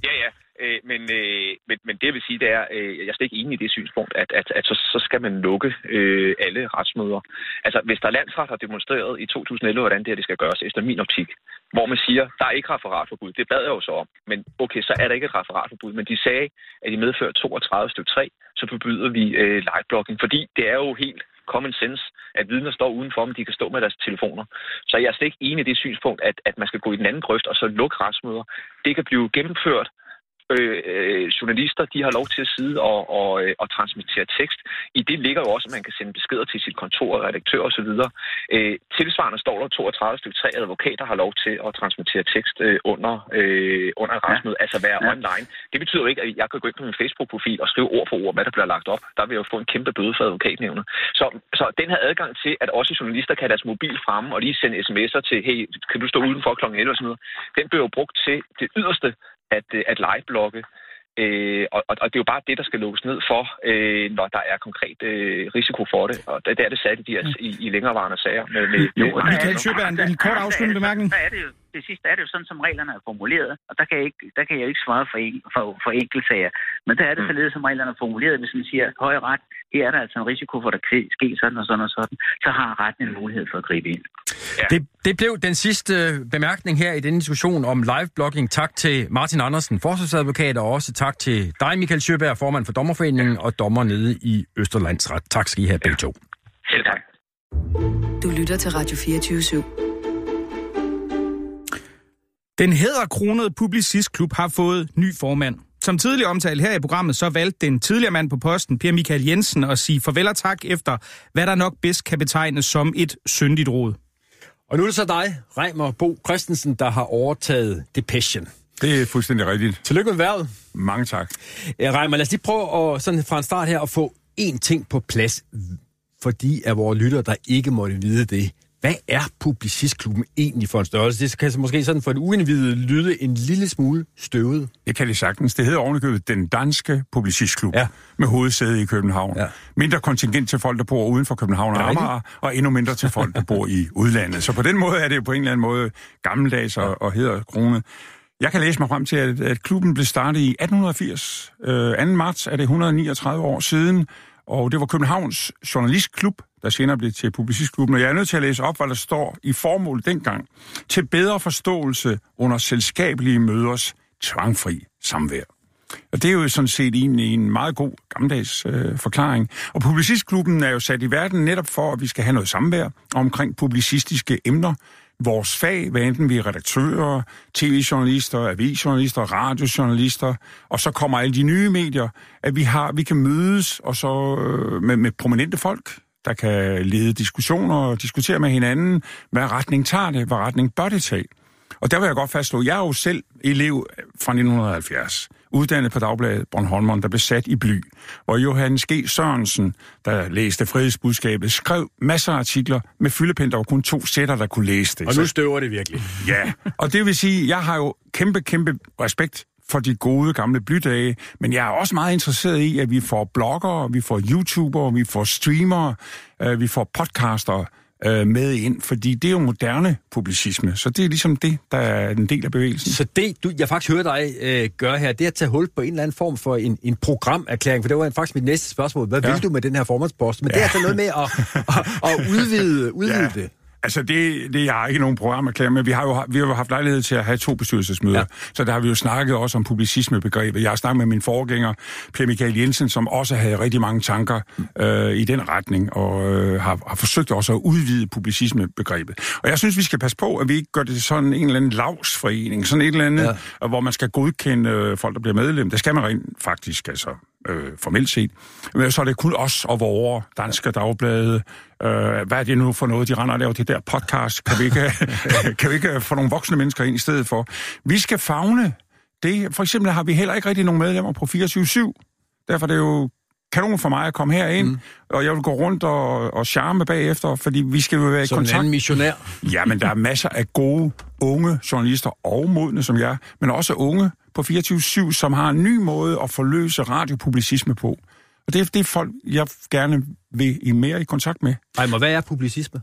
Ja, ja. Øh, men, øh, men, men det jeg vil sige, det er, øh, jeg er slet ikke enig i det synspunkt, at, at, at så, så skal man lukke øh, alle retsmøder. Altså, hvis der landsret har demonstreret i 2011, hvordan det her det skal gøres, efter min optik, hvor man siger, der er ikke referatforbud, det bad jeg jo så om, men okay, så er der ikke et referatforbud, men de sagde, at i medfør 32 stykke 3, så forbyder vi øh, liveblocking, fordi det er jo helt common sense, at vidner står udenfor, men de kan stå med deres telefoner. Så jeg er slet ikke enig i det synspunkt, at, at man skal gå i den anden grøft og så lukke retsmøder. Det kan blive gennemført øh, øh, journalister, de har lov til at sidde og, og, øh, og transmittere tekst. I det ligger jo også, at man kan sende beskeder til sit kontor, redaktør osv. Øh, tilsvarende står der 32 stykke 3 advokater har lov til at transmittere tekst øh, under, øh, under et retsmøde, ja. altså være Ja. ja. online. Det betyder jo ikke, at jeg kan gå ind på min Facebook-profil og skrive ord for ord, hvad der bliver lagt op. Der vil jeg jo få en kæmpe bøde for advokatnævnet. Så, så den her adgang til, at også journalister kan have deres mobil fremme og lige sende sms'er til, hey, kan du stå udenfor kl. 11 og sådan noget, den bliver jo brugt til det yderste at, øh, at live-blogge. Øh, og, og, og det er jo bare det, der skal lukkes ned for, øh, når der er konkret øh, risiko for det. Og det, det er det sat i, de her, i, i længerevarende sager. Med, med, Jo, med, der Michael er- Sjøberg, en- der- kort der- afsluttende der- bemærkning. Der er det jo, det sidste er det jo sådan, som reglerne er formuleret, og der kan jeg ikke, der kan jeg ikke svare for, en, for, for enkeltsager. Men der er det Mm. således, som reglerne er formuleret, hvis man siger, høj ret, her er der altså en risiko for, at der kan ske sådan og sådan og sådan, så har retten en mulighed for at gribe ind. Det, det blev den sidste bemærkning her i denne diskussion om live-blogging. Tak til Martin Andersen, forsvarsadvokat, og også tak til dig, Michael Sjøberg, formand for Dommerforeningen og dommer nede i Østerlandsret. Tak skal I have begge to. Selv tak. Du lytter til Radio 24 /7. Den hæderkronede Publicistklub har fået ny formand. Som tidligere omtalt her i programmet, så valgte den tidligere mand på posten, Per Michael Jensen, at sige farvel og tak efter, hvad der nok bedst kan betegnes som et syndigt råd. Og nu er det så dig, Reimer Bo Christensen, der har overtaget Depression. Det er fuldstændig rigtigt. Tillykke med værvet. Mange tak. Ja, Reimer, lad os lige prøve at, sådan fra en start her at få én ting på plads, fordi af vores lytter, der ikke måtte vide det. Hvad er Publicistklubben egentlig for en størrelse? Det kan så måske sådan for en uindvidet lyde en lille smule støvet. Det kan det sagtens. Det hedder ovenikøbet Den Danske Publicistklub Ja. med hovedsæde i København. Ja. Mindre kontingent til folk, der bor uden for København og Er Amager, og endnu mindre til folk, der bor i udlandet. Så på den måde er det jo på en eller anden måde gammeldags og, og hedder kronet. Jeg kan læse mig frem til, at, at klubben blev startet i 1880. Øh, 2. marts er det 139 år siden, og det var Københavns Journalistklub, der senere blev til Publicistklubben. Og jeg er nødt til at læse op, hvad der står i formål dengang. Til bedre forståelse under selskabelige møders tvangfri samvær. Og det er jo sådan set egentlig en meget god gammeldags øh, forklaring. Og Publicistklubben er jo sat i verden netop for, at vi skal have noget samvær omkring publicistiske emner. Vores fag, hvad enten vi er redaktører, tv-journalister, avisjournalister, radiojournalister, og så kommer alle de nye medier, at vi, har, vi kan mødes og så øh, med, med prominente folk, der kan lede diskussioner og diskutere med hinanden, hvad retning tager det, hvad retning bør det tage. Og der vil jeg godt fastslå, jeg er jo selv elev fra 1970, uddannet på Dagbladet Bornholmeren, der blev sat i bly, hvor Johannes G. Sørensen, der læste frihedsbudskabet, skrev masser af artikler med fyldepind, der var kun to sætter, der kunne læse det. Og nu støver det virkelig. Ja, og det vil sige, jeg har jo kæmpe, kæmpe respekt for de gode gamle blydage, men jeg er også meget interesseret i, at vi får bloggere, vi får YouTubere, vi får streamere, øh, vi får podcaster øh, med ind, fordi det er jo moderne publicisme, så det er ligesom det, der er en del af bevægelsen. Så det, du, jeg faktisk hører dig øh, gøre her, det er at tage hul på en eller anden form for en, en programerklæring, for det var faktisk mit næste spørgsmål. Hvad ja. vil du med den her formandspost? Men ja. det er altså noget med at, at, at udvide, udvide ja. det. Altså, det, det jeg har ikke nogen programerklæring, men vi har jo vi har jo haft lejlighed til at have to bestyrelsesmøder. Ja. Så der har vi jo snakket også om publicismebegrebet. Jeg har snakket med min forgænger, Per Michael Jensen, som også havde rigtig mange tanker øh, i den retning, og øh, har, har forsøgt også at udvide publicismebegrebet. Og jeg synes, vi skal passe på, at vi ikke gør det til sådan en eller anden lavsforening, sådan et eller andet, ja. hvor man skal godkende øh, folk, der bliver medlem. Det skal man rent faktisk, altså øh, formelt set. Men så er det kun os og vores danske dagblade. Øh, hvad er det nu for noget, de render og laver det der podcast? Kan vi ikke, kan vi ikke få nogle voksne mennesker ind i stedet for? Vi skal fagne det. For eksempel har vi heller ikke rigtig nogen medlemmer på 24-7. Derfor er det jo kanon for mig at komme herind, mm. og jeg vil gå rundt og, og charme bagefter, fordi vi skal jo være i som kontakt. Som en missionær. Ja, men der er masser af gode, unge journalister, og modne som jeg, men også unge på 24-7, som har en ny måde at forløse radiopublicisme på. Og det er det folk, jeg gerne vil i mere i kontakt med. Ej, men hvad er publicisme?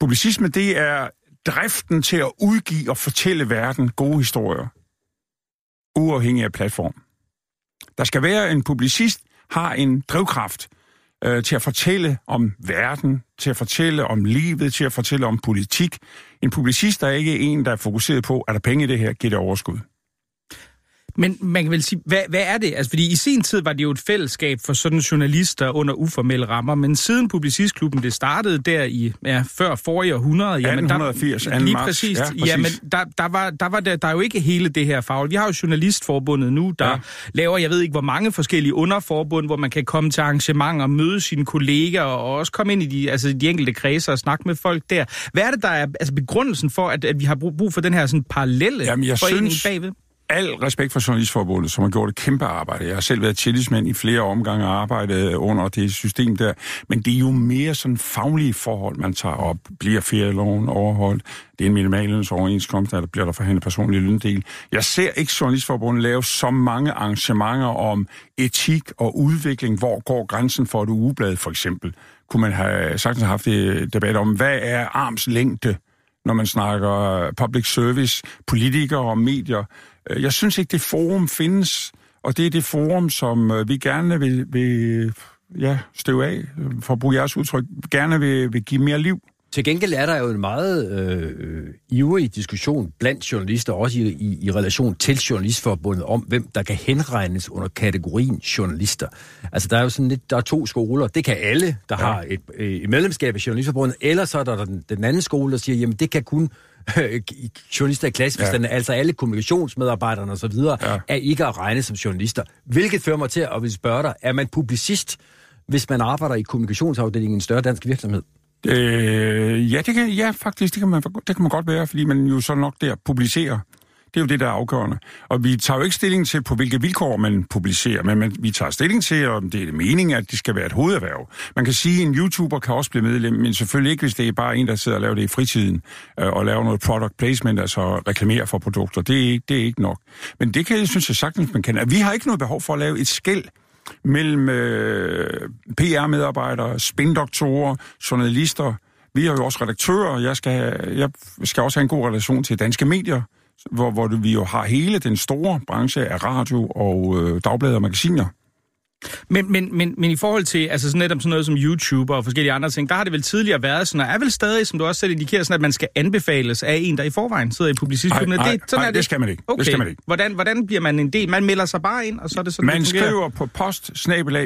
Publicisme, det er driften til at udgive og fortælle verden gode historier, uafhængig af platform. Der skal være en publicist, har en drivkraft øh, til at fortælle om verden, til at fortælle om livet, til at fortælle om politik. En publicist er ikke en, der er fokuseret på, er der penge i det her, giver det overskud. Men man kan vel sige, hvad, hvad er det? Altså, fordi i sin tid var det jo et fællesskab for sådan journalister under uformelle rammer, men siden Publicistklubben det startede der i ja, før forrige århundrede, jamen, 1880, der, lige præcis, ja, præcis. Jamen, der, der, var, der var der, der er jo ikke hele det her fagl. Vi har jo Journalistforbundet nu, der ja. laver, jeg ved ikke hvor mange forskellige underforbund, hvor man kan komme til arrangementer, møde sine kolleger og også komme ind i de, altså, de enkelte kredser og snakke med folk der. Hvad er det, der er altså, begrundelsen for, at, at vi har brug for den her sådan parallelle jamen, jeg forening synes, bagved? Al respekt for Journalistforbundet, som har gjort et kæmpe arbejde. Jeg har selv været tillidsmand i flere omgange og arbejdet under det system der. Men det er jo mere sådan faglige forhold, man tager op. Bliver ferieloven overholdt? Det er en minimalens overenskomst, der bliver der forhandlet personlig løndel. Jeg ser ikke Journalistforbundet lave så mange arrangementer om etik og udvikling. Hvor går grænsen for et ugeblad, for eksempel? Kunne man have sagtens have haft et debat om, hvad er arms længde? når man snakker public service, politikere og medier. Øh, jeg synes ikke, det forum findes, og det er det forum, som øh, vi gerne vil, vil ja, støve af, for at bruge jeres udtryk, gerne vil, vil give mere liv. Til gengæld er der jo en meget øh, ivrig diskussion blandt journalister, også i, i, i relation til Journalistforbundet, om hvem der kan henregnes under kategorien journalister. Altså, der er jo sådan lidt, der er to skoler. Det kan alle, der ja. har et, et medlemskab af Journalistforbundet, eller så er der den, den anden skole, der siger, jamen det kan kun øh, journalister i klasseforstand, ja. altså alle kommunikationsmedarbejderne osv., ja. er ikke at regne som journalister. Hvilket fører mig til at vil spørge dig, er man publicist, hvis man arbejder i kommunikationsafdelingen i en større dansk virksomhed? Øh, ja, det kan, ja, faktisk, det kan, man, det kan man godt være, fordi man jo så nok der publicerer. Det er jo det, der er afgørende. Og vi tager jo ikke stilling til, på hvilke vilkår man publicerer, men man, vi tager stilling til, om det er meningen, at det skal være et hovederhverv. Man kan sige, at en YouTuber kan også blive medlem, men selvfølgelig ikke, hvis det er bare en, der sidder og laver det i fritiden, øh, og laver noget product placement, altså reklamere for produkter. Det er, det er ikke nok. Men det kan jeg synes jeg sagtens, man kan. Vi har ikke noget behov for at lave et skæld mellem øh, PR-medarbejdere, spindoktorer, journalister. Vi er jo også redaktører. Jeg skal, jeg skal også have en god relation til danske medier, hvor, hvor vi jo har hele den store branche af radio og øh, dagblade og magasiner. Men, men, men, men i forhold til altså sådan netop sådan noget som YouTube og forskellige andre ting, der har det vel tidligere været sådan, og er vel stadig, som du også selv indikerer, sådan, at man skal anbefales af en, der i forvejen sidder i publicistklubben. Nej, det, sådan nej, er det. det skal man ikke. Okay. Det skal man ikke. Hvordan, hvordan bliver man en del? Man melder sig bare ind, og så er det sådan, Man det skriver på post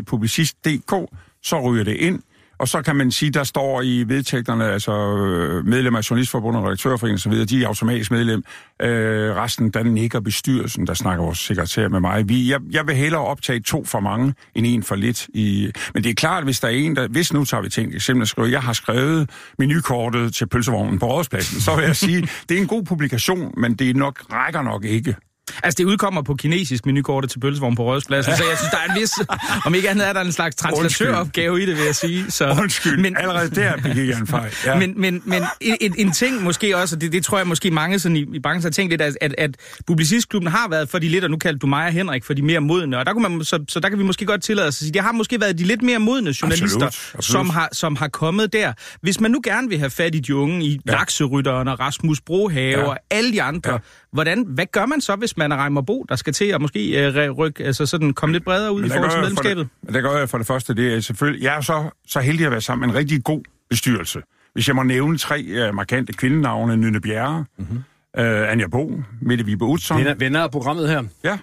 publicist.dk, så ryger det ind, og så kan man sige, der står i vedtægterne, altså øh, medlemmer af Journalistforbundet og Redaktørforeningen osv., de er automatisk medlem. Øh, resten, der nikker bestyrelsen, der snakker vores sekretær med mig. Vi, jeg, jeg vil hellere optage to for mange, end en for lidt. I, men det er klart, hvis der er en, der... Hvis nu tager vi ting, eksempel skrive, jeg har skrevet menukortet til pølsevognen på Rådspladsen, så vil jeg sige, det er en god publikation, men det nok rækker nok ikke. Altså, det udkommer på kinesisk menukortet til pølsevogn på Rådhuspladsen, så jeg synes, der er en vis... Om ikke andet er der en slags translatøropgave i det, vil jeg sige. Så, Undskyld, men, allerede der begik jeg en fejl. Ja. Men, men, men en, en, ting måske også, og det, det tror jeg måske mange sådan i, i branchen har tænkt lidt, at, at, at Publicistklubben har været for de lidt, og nu kaldte du mig og Henrik for de mere modne, og der kunne man, så, så der kan vi måske godt tillade os at sige, det har måske været de lidt mere modne journalister, absolut, absolut. Som, har, som har kommet der. Hvis man nu gerne vil have fat i de unge, i ja. Lakserytteren og Rasmus Brohave ja. og alle de andre, ja. Hvordan, hvad gør man så, hvis man er Reimer Bo, der skal til at måske øh, rykke, altså sådan komme lidt bredere ud i forhold til medlemskabet? Det, det gør jeg for det første, det er selvfølgelig, jeg er så, så heldig at være sammen med en rigtig god bestyrelse. Hvis jeg må nævne tre uh, markante kvindenavne, Nynne Bjerre, mm-hmm. uh, Anja Bo, Mette Vibe Utzon. Venner, venner af programmet her. Ja.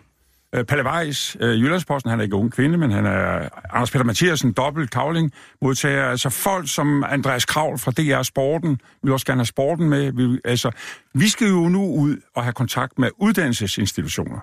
Øh, Palle Weiss, øh, Jyllandsposten, han er ikke ung kvinde, men han er Anders Peter Mathiasen, dobbelt kavling, modtager. Altså folk som Andreas Kravl fra DR Sporten, vil også gerne have sporten med. Vi, altså, vi skal jo nu ud og have kontakt med uddannelsesinstitutioner.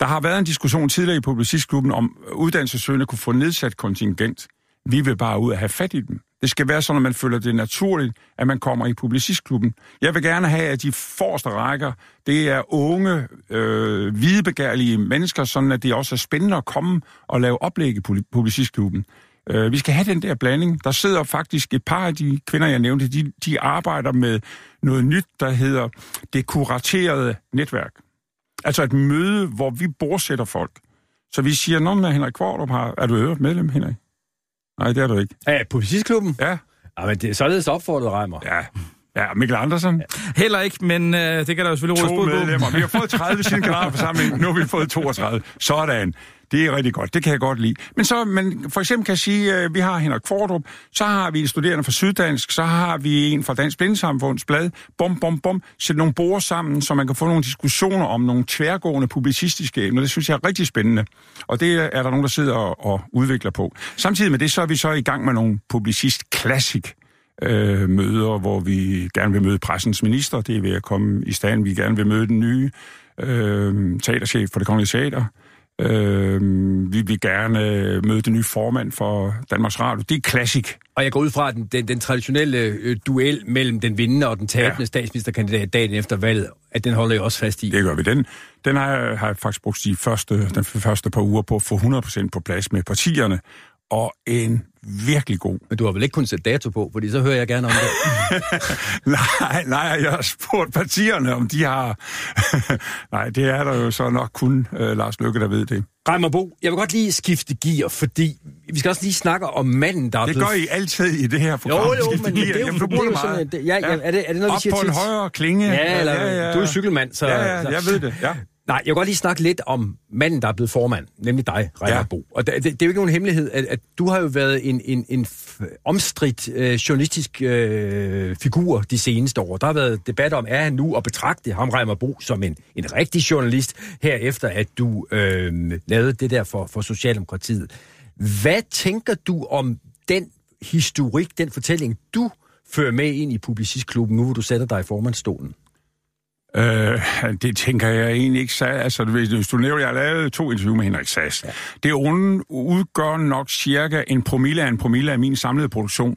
Der har været en diskussion tidligere i Publicistklubben om uddannelsessøgende kunne få nedsat kontingent. Vi vil bare ud og have fat i dem. Det skal være sådan, at man føler det naturligt, at man kommer i Publicistklubben. Jeg vil gerne have, at de forreste rækker, det er unge, øh, hvidebegærlige mennesker, sådan at det også er spændende at komme og lave oplæg i Publicistklubben. Øh, vi skal have den der blanding. Der sidder faktisk et par af de kvinder, jeg nævnte, de, de arbejder med noget nyt, der hedder det kuraterede netværk. Altså et møde, hvor vi bordsætter folk. Så vi siger, når med Henrik Kvartrup har... Er du øvrigt medlem, Henrik? Nej, det er du ikke. Ja, Publicistklubben? Ja. Ja, men det er således opfordret, Reimer. Ja. Ja, Mikkel Andersen? Ja. Heller ikke, men øh, det kan der jo selvfølgelig rådes To medlemmer. Vi har fået 30 siden generalforsamlingen, nu har vi fået 32. Sådan. Det er rigtig godt, det kan jeg godt lide. Men så, men for eksempel kan sige, at vi har Henrik Fordrup, så har vi en studerende fra Syddansk, så har vi en fra Dansk Blindesamfunds blad, bom, bom, bom, sætte nogle bord sammen, så man kan få nogle diskussioner om nogle tværgående publicistiske emner. Det synes jeg er rigtig spændende, og det er der nogen, der sidder og, og udvikler på. Samtidig med det, så er vi så i gang med nogle publicist klassik øh, møder, hvor vi gerne vil møde pressens minister. Det er ved at komme i stand. Vi gerne vil møde den nye øh, teaterchef for det kongelige teater. Øh, vi vil gerne møde den nye formand for Danmarks Radio. Det er klassik. Og jeg går ud fra, at den, den, den traditionelle øh, duel mellem den vindende og den tabende ja. statsministerkandidat dagen efter valget, at den holder jeg også fast i. Det gør vi. Den, den har, jeg, har jeg faktisk brugt de første, den første par uger på at få 100% på plads med partierne, og en virkelig god. Men du har vel ikke kun sætte dato på, fordi så hører jeg gerne om det. nej, nej, jeg har spurgt partierne, om de har... nej, det er der jo så nok kun uh, Lars Lykke, der ved det. Reimer Bo, jeg vil godt lige skifte gear, fordi vi skal også lige snakke om manden, der er Det gør I altid i det her program. Jo, jo, men det er jo, Jamen, det er jo sådan, det, ja, ja, er, det, er det noget, Op vi siger på en tit? højere klinge. Ja, eller, ja, ja, ja. du er cykelmand, så... Ja, ja, så. jeg ved det, ja. Nej, jeg vil godt lige snakke lidt om manden, der er blevet formand, nemlig dig, Reimer Ja. Bo. Og det, det, det er jo ikke nogen hemmelighed, at, at du har jo været en, en, en omstridt øh, journalistisk øh, figur de seneste år. Der har været debat om, er han nu at betragte ham, Reimer Bo, som en, en rigtig journalist, herefter at du øh, lavede det der for, for Socialdemokratiet. Hvad tænker du om den historik, den fortælling, du fører med ind i Publicistklubben, nu hvor du sætter dig i formandsstolen? Øh, det tænker jeg egentlig ikke. Så, altså, hvis, hvis du nævner, jeg har lavet to interview med Henrik Sass. Ja. Det onde udgør nok cirka en promille af en promille af min samlede produktion.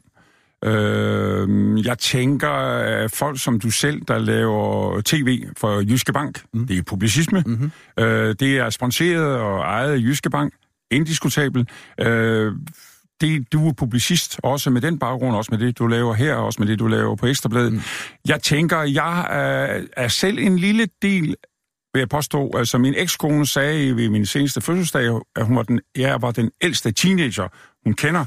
Øh, jeg tænker, at folk som du selv, der laver tv for Jyske Bank, mm. det er publicisme. Mm-hmm. Øh, det er sponsoreret og ejet af Jyske Bank. Indiskutabel. Øh, det, du er publicist, også med den baggrund, også med det, du laver her, også med det, du laver på Ekstrabladet. Mm. Jeg tænker, jeg er, er selv en lille del, vil jeg påstå, altså min ekskone sagde ved min seneste fødselsdag, at hun var den, jeg var den ældste teenager, hun kender.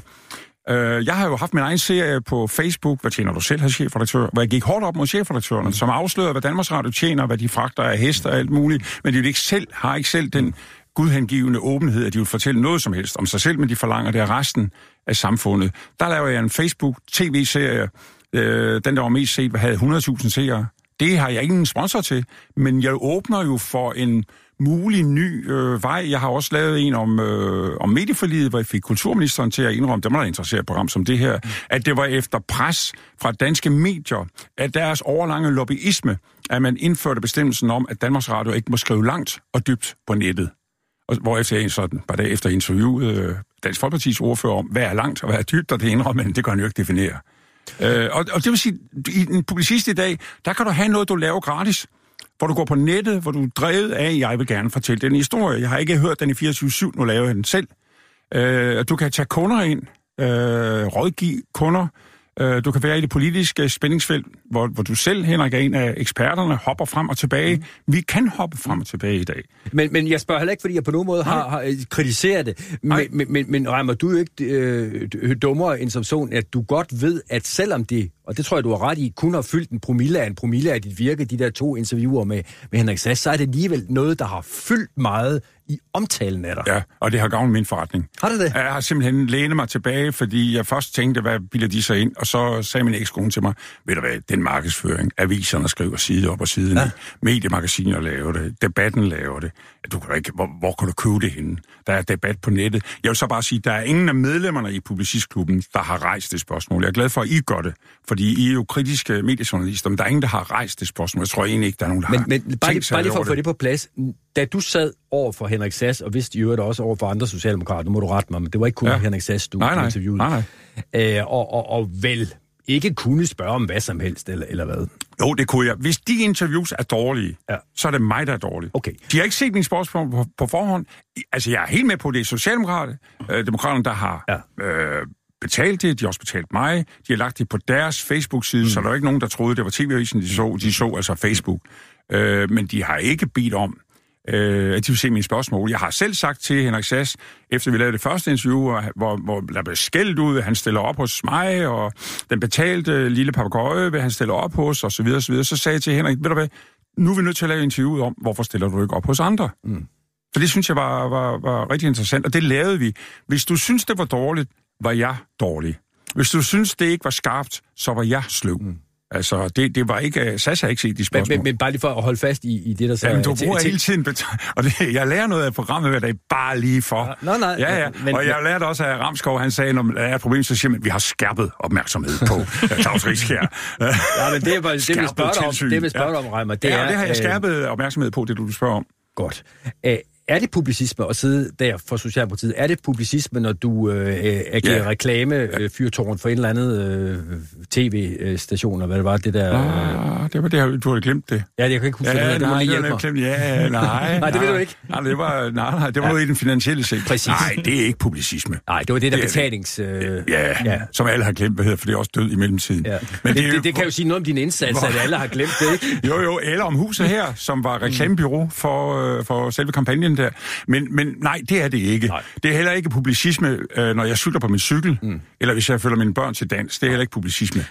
Uh, jeg har jo haft min egen serie på Facebook, hvad tjener du selv, her chefredaktør, hvor jeg gik hårdt op mod chefredaktørerne, mm. som afslørede, hvad Danmarks Radio tjener, hvad de fragter af heste og alt muligt, men de ikke selv, har ikke selv den gudhengivende åbenhed, at de vil fortælle noget som helst om sig selv, men de forlanger det af resten af samfundet. Der laver jeg en Facebook-tv-serie, øh, den der var mest set, havde 100.000 seere. Det har jeg ingen sponsor til, men jeg åbner jo for en mulig ny øh, vej. Jeg har også lavet en om, øh, om medieforliget, hvor jeg fik kulturministeren til at indrømme, det var der interesseret program som det her, at det var efter pres fra danske medier, at deres overlange lobbyisme, at man indførte bestemmelsen om, at Danmarks Radio ikke må skrive langt og dybt på nettet. Og hvor efter en sådan, bare dage efter interviewet øh, Dansk Folkeparti's ordfører om, hvad er langt og hvad er dybt, og det indrømmer men det kan han jo ikke definere. Øh, og, og det vil sige, i en publicist i dag, der kan du have noget, du laver gratis, hvor du går på nettet, hvor du er drevet af, jeg vil gerne fortælle den historie. Jeg har ikke hørt den i 24-7, nu laver jeg den selv. Øh, du kan tage kunder ind, øh, rådgive kunder, Øh, Du kan være i det politiske spændingsfelt, hvor, hvor du selv, Henrik, er en af eksperterne, hopper frem og tilbage. Mm. Vi kan hoppe frem og tilbage i dag. Men, men jeg spørger heller ikke, fordi jeg på nogen måde har, har øh, kritiseret det. Men, men, men, men Reimer, du ikke øh, dummere end som sådan, at du godt ved, at selvom det, og det tror jeg, du har ret i, kun har fyldt en promille af en promille af dit virke, de der to interviewer med, med Henrik Sass, så er det alligevel noget, der har fyldt meget i omtalen af dig. Ja, og det har gavnet min forretning. Har det det? Jeg har simpelthen lænet mig tilbage, fordi jeg først tænkte, hvad bilder de sig ind, og så sagde min ekskone til mig, ved du hvad, den markedsføring, aviserne skriver side op og side ja. mediemagasiner laver det, debatten laver det. Du kan ikke, hvor, hvor kan du købe det henne? Der er debat på nettet. Jeg vil så bare sige, der er ingen af medlemmerne i Publicistklubben, der har rejst det spørgsmål. Jeg er glad for, at I gør det, fordi I er jo kritiske mediejournalister, men der er ingen, der har rejst det spørgsmål. Jeg tror egentlig ikke, der er nogen, der men, har Men bare, lige, bare lige for at få det på plads. Da du sad over for Henrik Sass, og vidste i øvrigt også over for andre socialdemokrater, nu må du rette mig, men det var ikke kun ja. Henrik Sass, du nej, nej. interviewede. Nej, nej. Øh, og, og, og vel ikke kunne spørge om hvad som helst, eller, eller hvad? Jo, det kunne jeg. Hvis de interviews er dårlige, ja. så er det mig, der er dårlig. Okay. De har ikke set min spørgsmål på, på forhånd. Altså, jeg er helt med på, det er Socialdemokrater, øh, demokraterne, der har ja. øh, betalt det. De har også betalt mig. De har lagt det på deres Facebook-side, mm. så der er ikke nogen, der troede, det var TV-avisen, de så. De så altså Facebook. Øh, men de har ikke bedt om, øh, at de vil se mine spørgsmål. Jeg har selv sagt til Henrik Sass, efter vi lavede det første interview, hvor, hvor der blev skældt ud, han stiller op hos mig, og den betalte lille papagøje vil han stille op hos, og så videre, så videre. Så sagde jeg til Henrik, ved du hvad, nu er vi nødt til at lave interviewet om, hvorfor stiller du ikke op hos andre? Mm. For det synes jeg var, var, var rigtig interessant, og det lavede vi. Hvis du synes, det var dårligt, var jeg dårlig. Hvis du synes, det ikke var skarpt, så var jeg sløv. Mm. Altså, det, det var ikke... Sasha har ikke set de spørgsmål. Men, men, men bare lige for at holde fast i, i det, der så... Ja, men du bruger hele tiden... Og det, jeg lærer noget af programmet hver dag, bare lige for. Nå, nej. Ja, ja. Men, og jeg lærte også af Ramskov, han sagde, når der er et problem, så siger man, vi har skærpet opmærksomhed på Claus Rieskjær. ja, men det er bare det, vi spørger om, det, vi spørger ja. om, Reimer. Det ja, er, det har jeg skærpet opmærksomhed på, det du spørger om. Godt. Æ, er det publicisme at sidde der for Socialdemokratiet? Er det publicisme, når du øh, agerer ja. reklame, øh, fyrtårn for en eller andet øh, tv-station, eller hvad det var, det der... Ah, det var det, du havde glemt det. Ja, jeg kan ikke huske ja, det, det må lige hjælpe mig. Glemt, ja, nej. nej, det ved du ikke. Nej, det var, nej, nej, det var ja. i den finansielle sektor. Præcis. Nej, det er ikke publicisme. Nej, det var det der det betalings... Øh, ja, ja, som alle har glemt, hvad hedder, for det er også død i mellemtiden. Ja. Men det, det, det, det kan jo sige noget om din indsats, hvor... at alle har glemt det, ikke? Jo, jo, eller om huset her, som var reklamebyrå for, øh, for selve kampagnen der. Men, men nej, det er det ikke. Nej. Det er heller ikke publicisme, øh, når jeg cykler på min cykel, mm. eller hvis jeg følger mine børn til dans. Det er heller ikke publicisme.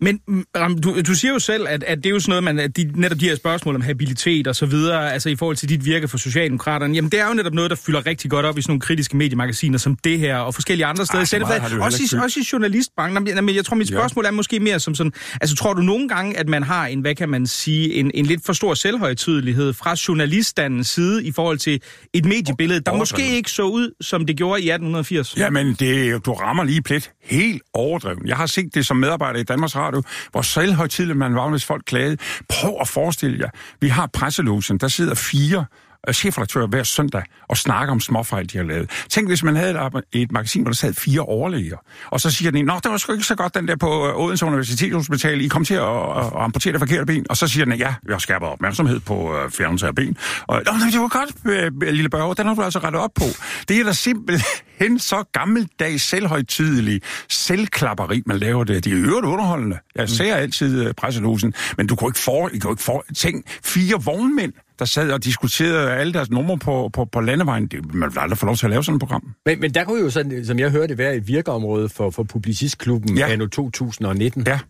Men Ram, du, du siger jo selv, at, at det er jo sådan noget, man, at de, netop de her spørgsmål om habilitet og så videre, altså i forhold til dit virke for Socialdemokraterne, jamen det er jo netop noget, der fylder rigtig godt op i sådan nogle kritiske mediemagasiner som det her og forskellige andre steder. Ej, meget, også, i, også i journalistbranchen. Jamen, jeg tror, mit spørgsmål ja. er måske mere som sådan, altså tror du nogle gange, at man har en, hvad kan man sige, en, en lidt for stor selvhøjtydelighed fra journalistandens side i forhold til et mediebillede, der måske ikke så ud, som det gjorde i 1880? Jamen, det, du rammer lige plet helt overdrevet. Jeg har set det som medarbejder i Danmark Danmarks Radio, hvor selvhøjtidligt man var, hvis folk klagede. Prøv at forestille jer, vi har presselogen, der sidder fire chefredaktører hver søndag og snakker om småfejl, de har lavet. Tænk, hvis man havde et, magasin, hvor der sad fire overlæger, og så siger den, nå, det var sgu ikke så godt, den der på øh, Odense Universitetshospital, I kom til at, at, at amputere det forkerte ben, og så siger den, ja, jeg skærper opmærksomhed på uh, fjernelse af ben. Og, nå, det var godt, uh, lille Børge, den har du altså rettet op på. Det er da simpelthen så gammeldags, selvhøjtidelig selvklapperi, man laver det. De er øvrigt underholdende. Jeg ser altid uh, presselosen, men du kan ikke for, I kan ikke for, tænk, fire vognmænd, der sad og diskuterede alle deres numre på, på, på landevejen. Det, man vil aldrig få lov til at lave sådan et program. Men, men der kunne jo, sådan, som jeg hørte, være et virkeområde for, for Publicistklubben ja. anno 2019. Ja,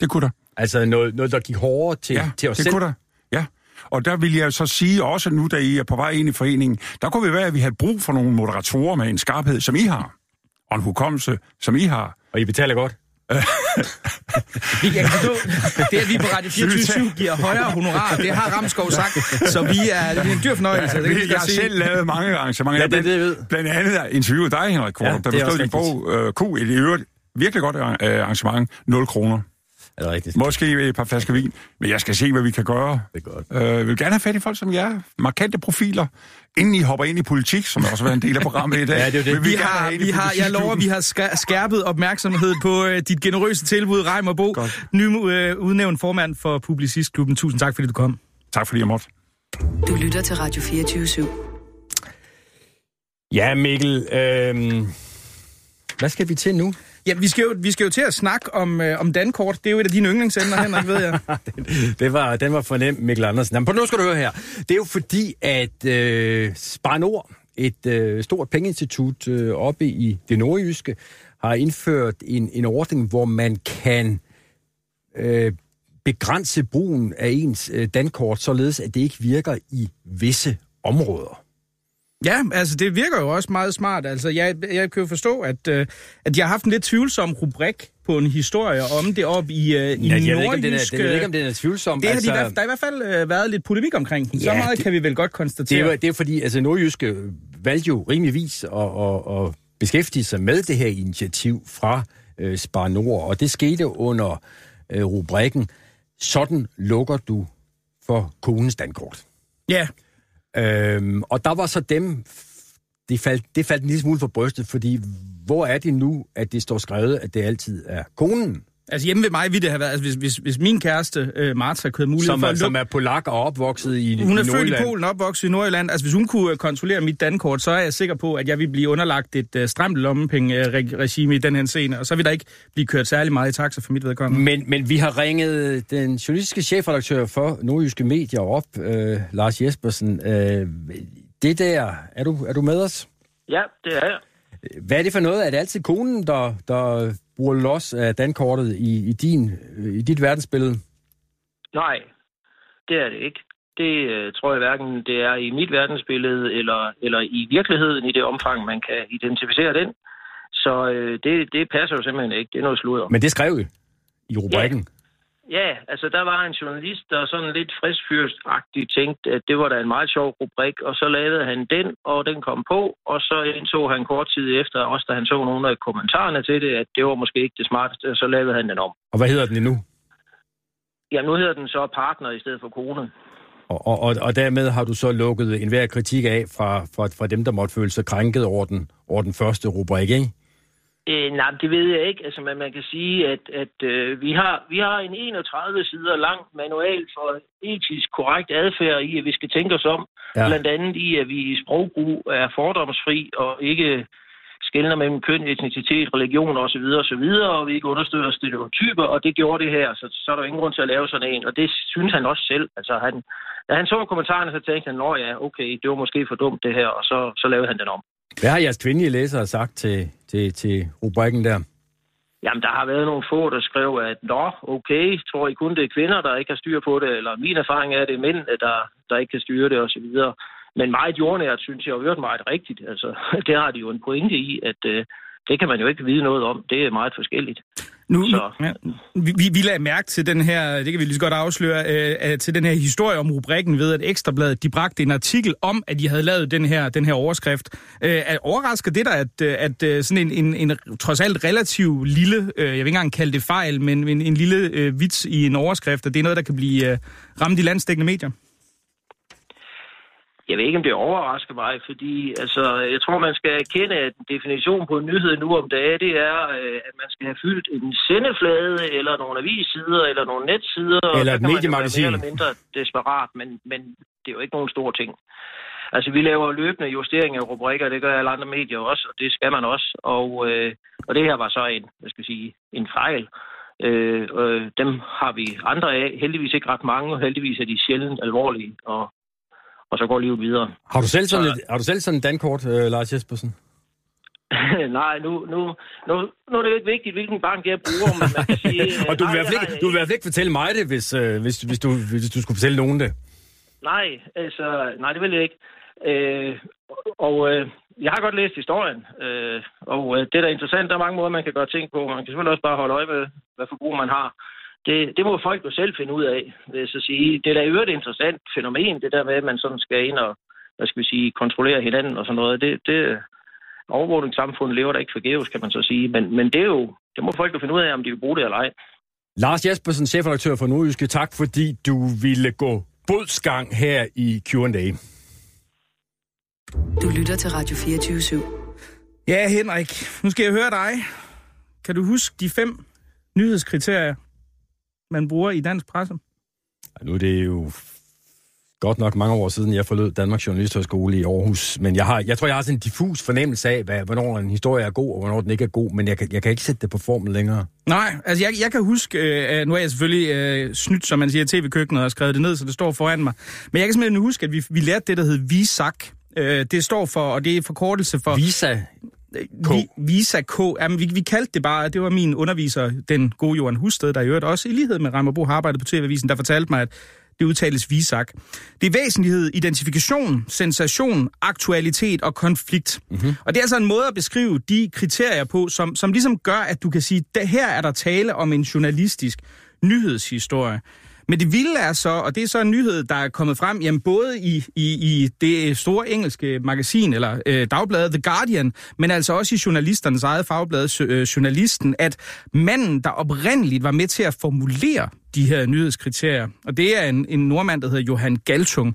det kunne der. Altså noget, noget der gik hårdere til, ja, til os det selv. kunne der. Ja, og der vil jeg så sige, også nu, da I er på vej ind i foreningen, der kunne vi være, at vi har brug for nogle moderatorer med en skarphed, som I har, og en hukommelse, som I har. Og I betaler godt? Vi kan forstå, det at vi på Radio 24 giver højere honorar, det har Ramskov sagt, så vi er, det er en dyr fornøjelse. det kan vi jeg har sige. selv lavet mange arrangementer. Ja, det er blandt- det, jeg ved. Blandt andet interviewet dig, Henrik Kvartrup, Ja, ja, det der er bestod din bog øh, Q, et i øvrigt virkelig godt øh, arrangement, 0 kroner. Er det rigtigt? Måske et par flasker vin, men jeg skal se, hvad vi kan gøre. Det er godt. Øh, jeg vil gerne have fat i folk som jer, markante profiler, inden I hopper ind i politik, som også har været en del af programmet i dag. Ja, det er det. Vi gerne har, vi har, jeg lover, vi har skær- skærpet opmærksomhed på øh, dit generøse tilbud, Reimer Bo, ny øh, udnævnt formand for Publicistklubben. Tusind tak, fordi du kom. Tak fordi jeg måtte. Du lytter til Radio 24 /7. Ja, Mikkel, øh, hvad skal vi til nu? Ja, vi skal jo, vi skal jo til at snakke om, øh, om Dankort. Det er jo et af dine yndlingsemner, Henrik, ved jeg. det var, den var fornem, Mikkel Andersen. Jamen, nu skal du høre her. Det er jo fordi, at øh, Spar Nord, et øh, stort pengeinstitut øh, oppe i det nordjyske, har indført en, en ordning, hvor man kan øh, begrænse brugen af ens øh, dankort, således at det ikke virker i visse områder. Ja, altså det virker jo også meget smart. Altså jeg, jeg kan jo forstå, at, øh, at jeg har haft en lidt tvivlsom rubrik på en historie om det op i, øh, i Ja, jeg ved ikke, om den er, jeg ved ikke, om den er tvivlsom. det har altså, de, der har i hvert fald øh, været lidt polemik omkring. Så Ja, meget det- kan vi vel godt Det konstatere. er, jo- det er fordi, altså Nordjyske valgte jo rimeligvis at, at, at beskæftige sig med det her initiativ fra øh, Spar Nord, og det skete under øh, rubrikken Sådan lukker du for konens dankort. Ja, Øhm, og der var så dem, det faldt, det faldt en lille smule for brystet, fordi hvor er det nu, at det står skrevet, at det altid er konen, altså hjemme ved mig ville det have været, altså hvis, hvis, hvis min kæreste, øh, Martha, kunne have mulighed som for er, at som lukke... er polak og opvokset i Hun er i født i. Polen, opvokset i Nordjylland. Altså hvis hun kunne øh, kontrollere mit dankort, så er jeg sikker på, at jeg vil blive underlagt et øh, stramt lommepenge-regime i den her scene, og så vil der ikke blive kørt særlig meget i taxa for mit vedkommende. Men, men vi har ringet den journalistiske chefredaktør for Nordjyske Medier op, øh, Lars Jespersen. Øh, det der, er du, er du med os? Ja, det er jeg. Hvad er det for noget? Er det altid konen, der, der bruger los af dankortet i, i, din, øh, i dit verdensbillede? Nej, det er det ikke. Det øh, tror jeg hverken det er i mit verdensbillede eller, eller i virkeligheden i det omfang, man kan identificere den. Så øh, det, det passer jo simpelthen ikke. Det er noget sludder. Men det skrev I i rubrikken. Ja, altså der var en journalist, der sådan lidt friskfyrstagtigt tænkte, at det var da en meget sjov rubrik, og så lavede han den, og den kom på, og så indså han kort tid efter, også da han så nogle af kommentarerne til det, at det var måske ikke det smarteste, og så lavede han den om. Og hvad hedder den nu? Ja, nu hedder den så partner i stedet for kone. Og, og, og, og dermed har du så lukket enhver kritik af fra, fra, fra dem, der måtte føle sig krænket over den, over den første rubrik, ikke? Øh, nej, det ved jeg ikke. Altså, men man kan sige, at, at øh, vi, har, vi har en 31 sider lang manual for etisk korrekt adfærd i, at vi skal tænke os om. Ja. Blandt andet i, at vi i sprogbrug er fordomsfri og ikke skældner mellem køn, etnicitet, religion osv. osv., og vi ikke understøtter stereotyper, og det gjorde det her, så, så er der ingen grund til at lave sådan en, og det synes han også selv. Altså, han, da han så kommentarerne, så tænkte han, nå ja, okay, det var måske for dumt det her, og så, så lavede han den om. Hvad har jeres kvindelige læsere sagt til, til, til rubrikken der? Jamen, der har været nogle få, der skrev, at nå, okay, tror I kun det er kvinder, der ikke har styr på det, eller min erfaring er, at det er mænd, der, der ikke kan styre det, osv. Men meget jordnært, synes jeg, har hørt meget rigtigt. Altså, det har de jo en pointe i, at øh, det kan man jo ikke vide noget om. Det er meget forskelligt. Nu, Så- ja, vi, vi, lagde mærke til den her, det kan vi lige så godt afsløre, øh, øh, til den her historie om rubrikken ved, at Ekstrabladet, de bragte en artikel om, at de havde lavet den her, den her overskrift. Øh, er, overrasker det dig, at, at øh, sådan en, en, en trods alt relativt lille, øh, jeg vil ikke engang kalde det fejl, men en, en lille øh, vits i en overskrift, at det er noget, der kan blive øh, ramt i landstækkende medier? Jeg ved ikke, om det overrasker mig, fordi altså, jeg tror, man skal erkende, at en definition på en nyhed nu om dagen, det er, øh, at man skal have fyldt en sendeflade, eller nogle avissider, eller nogle netsider. Eller et mediemagasin. Mere eller mindre desperat, men, men det er jo ikke nogen stor ting. Altså, vi laver løbende justering af rubrikker, det gør alle andre medier også, og det skal man også. Og, øh, og det her var så en, hvad skal jeg sige, en fejl. Øh, øh, dem har vi andre af. Heldigvis ikke ret mange, og heldigvis er de sjældent alvorlige, og, og så går livet videre. Har du selv sådan, Så- et, har du selv sådan et dankort, øh, Lars Jespersen? Nej, nu, nu, nu, nu er det jo ikke vigtigt, hvilken bank jeg bruger, men man kan sige... øh, Og du vil, i nej, hvert fald ikke, du vil i hvert fald ikke fortælle mig det, hvis, øh, hvis, hvis, du, hvis du skulle fortælle nogen det. Nej, altså, nej, det vil jeg ikke. Øh, og øh, jeg har godt læst historien, øh, og øh, det, der er interessant, der er mange måder, man kan gøre ting på. Man kan selvfølgelig også bare holde øje med, hvad forbrug man har. Det, det må folk jo selv finde ud af, vil jeg så sige. Det er da i øvrigt et interessant fænomen, det der med, at man sådan skal ind og, hvad skal vi sige, kontrollere hinanden og sådan noget. Det, det overvågningssamfundet lever der ikke forgæves, kan man så sige. Men, men det er jo, det må folk jo finde ud af, om de vil bruge det eller ej. Lars Jespersen, chefredaktør for Nordjyske, tak fordi du ville gå bodsgang her i Q&A. Du lytter til Radio 24 /7. Ja, Henrik, nu skal jeg høre dig. Kan du huske de fem nyhedskriterier, man bruger i dansk presse? Nu er det jo godt nok mange år siden, jeg forlod Danmarks Journalisthøjskole i Aarhus. Men jeg, har, jeg tror, jeg har sådan en diffus fornemmelse af, hvad, hvornår en historie er god, og hvornår den ikke er god. Men jeg kan, jeg kan ikke sætte det på formel længere. Nej, altså jeg, jeg kan huske, øh, nu er jeg selvfølgelig øh, snydt, som man siger, tv-køkkenet og skrevet det ned, så det står foran mig. Men jeg kan simpelthen huske, at vi, vi lærte det, der hed VISAC. Øh, det står for, og det er forkortelse for... Visa K. Vi, Visa K. Jamen, vi, vi kaldte det bare, det var min underviser, den gode Johan Husted, der i øvrigt også i lighed med Rammerbo har arbejdet på TV-avisen, der fortalte mig, at det udtales visak. Det er væsentlighed, identifikation, sensation, aktualitet og konflikt. Mm-hmm. Og det er altså en måde at beskrive de kriterier på, som, som ligesom gør, at du kan sige, at her er der tale om en journalistisk nyhedshistorie. Men det vilde er så, og det er så en nyhed, der er kommet frem, jamen både i, i, i det store engelske magasin, eller øh, dagbladet The Guardian, men altså også i journalisternes eget fagblad, øh, Journalisten, at manden, der oprindeligt var med til at formulere de her nyhedskriterier, og det er en, en nordmand, der hedder Johan Galtung,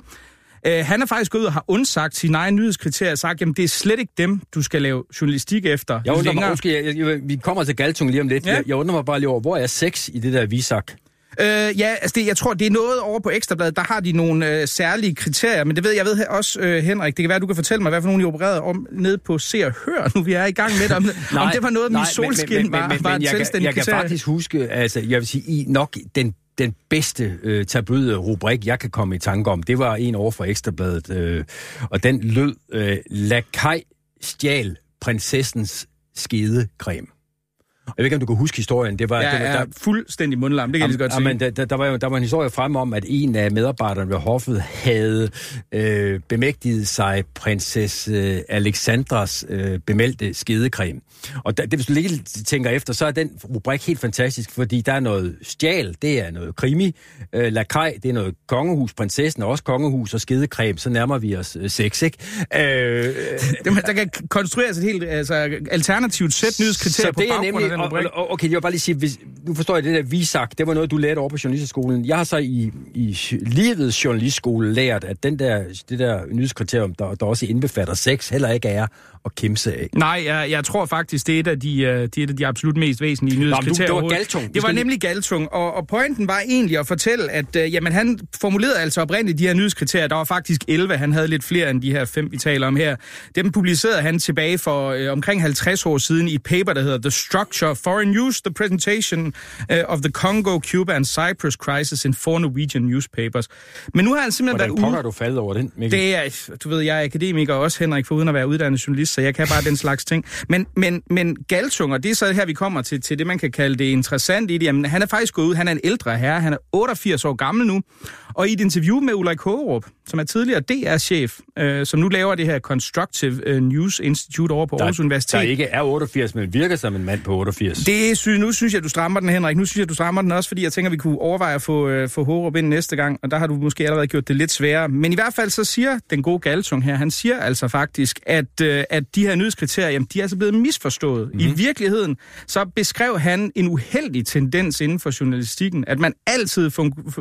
øh, han er faktisk gået ud og har undsagt sine egne nyhedskriterier og sagt, jamen det er slet ikke dem, du skal lave journalistik efter. Jeg undrer mig, undskyld, jeg, jeg, vi kommer til Galtung lige om lidt. Ja. Jeg, jeg undrer mig bare lige over, hvor er sex i det der visak? Øh, ja, altså det, jeg tror, det er noget over på Ekstrabladet. Der har de nogle øh, særlige kriterier, men det ved jeg ved også, øh, Henrik. Det kan være, du kan fortælle mig, hvad for nogle I opererede om nede på Se og Hør, nu vi er i gang med det. Om, nej, om det var noget, min solskin men, men, var, men, var et selvstændigt kriterie. Jeg kan faktisk huske, altså jeg vil sige, I nok den den bedste øh, tabloide rubrik, jeg kan komme i tanke om, det var en over for Ekstrabladet, øh, og den lød, øh, Lakaj stjal prinsessens skidecreme. Jeg ved ikke, om du kan huske historien. Det var, ja, det var, der, er fuldstændig mundlam, det kan jeg lige godt sige. Men der, der, var jo, der var en historie frem om, at en af medarbejderne ved hoffet havde øh, bemægtiget sig prinsesse Alexandras øh, bemeldte skedecreme. Og der, det, hvis du lige tænker efter, så er den rubrik helt fantastisk, fordi der er noget stjal, det er noget krimi, øh, lakaj, det er noget kongehus, prinsessen er også kongehus, og skedecreme, så nærmer vi os øh, sex, ikke? Øh, der kan konstrueres et helt altså, alternativt sæt nyhedskriterier på baggrund af den rubrik. Og, okay, jeg vil bare lige sige, hvis, nu forstår jeg det der visak, det var noget, du lærte over på journalistskolen. Jeg har så i, i livets journalistskole lært, at den der, det der nyhedskriterium, der, der også indbefatter sex, heller ikke er at kæmpe af. Nej, jeg, jeg tror faktisk, det er et af de, øh, det er de absolut mest væsentlige nyhedskriterier. Det var Galtung. Det var nemlig Galtung, og, og pointen var egentlig at fortælle, at uh, jamen, han formulerede altså oprindeligt de her nyhedskriterier. Der var faktisk 11, han havde lidt flere end de her fem, vi taler om her. Dem publicerede han tilbage for uh, omkring 50 år siden i et paper, der hedder The Structure of Foreign News, The Presentation uh, of the Congo, Cuba and Cyprus Crisis in Four Norwegian Newspapers. Men nu har han simpelthen Hvordan været ude... du faldet over den, Mikkel? Det er, du ved, jeg er akademiker også, Henrik, for uden at være uddannet journalist, så jeg kan bare den slags ting. Men, men, men galtunger, det er så her, vi kommer til, til det, man kan kalde det interessant i det. Jamen, han er faktisk gået ud, han er en ældre herre, han er 88 år gammel nu, og i et interview med Ulrik Hågerup, som er tidligere DR-chef, øh, som nu laver det her Constructive øh, News Institute over på der, Aarhus Universitet. Der ikke er 88, men virker som en mand på 88. Det synes, nu synes jeg, du strammer den, Henrik. Nu synes jeg, du strammer den også, fordi jeg tænker, vi kunne overveje at få, øh, få Hågerup ind næste gang, og der har du måske allerede gjort det lidt sværere. Men i hvert fald så siger den gode Galtung her, han siger altså faktisk, at, øh, at de her nyhedskriterier, jamen, de er altså blevet misforstået. Mm-hmm. I mhm. virkeligheden, så beskrev han en uheldig tendens inden for journalistikken, at man altid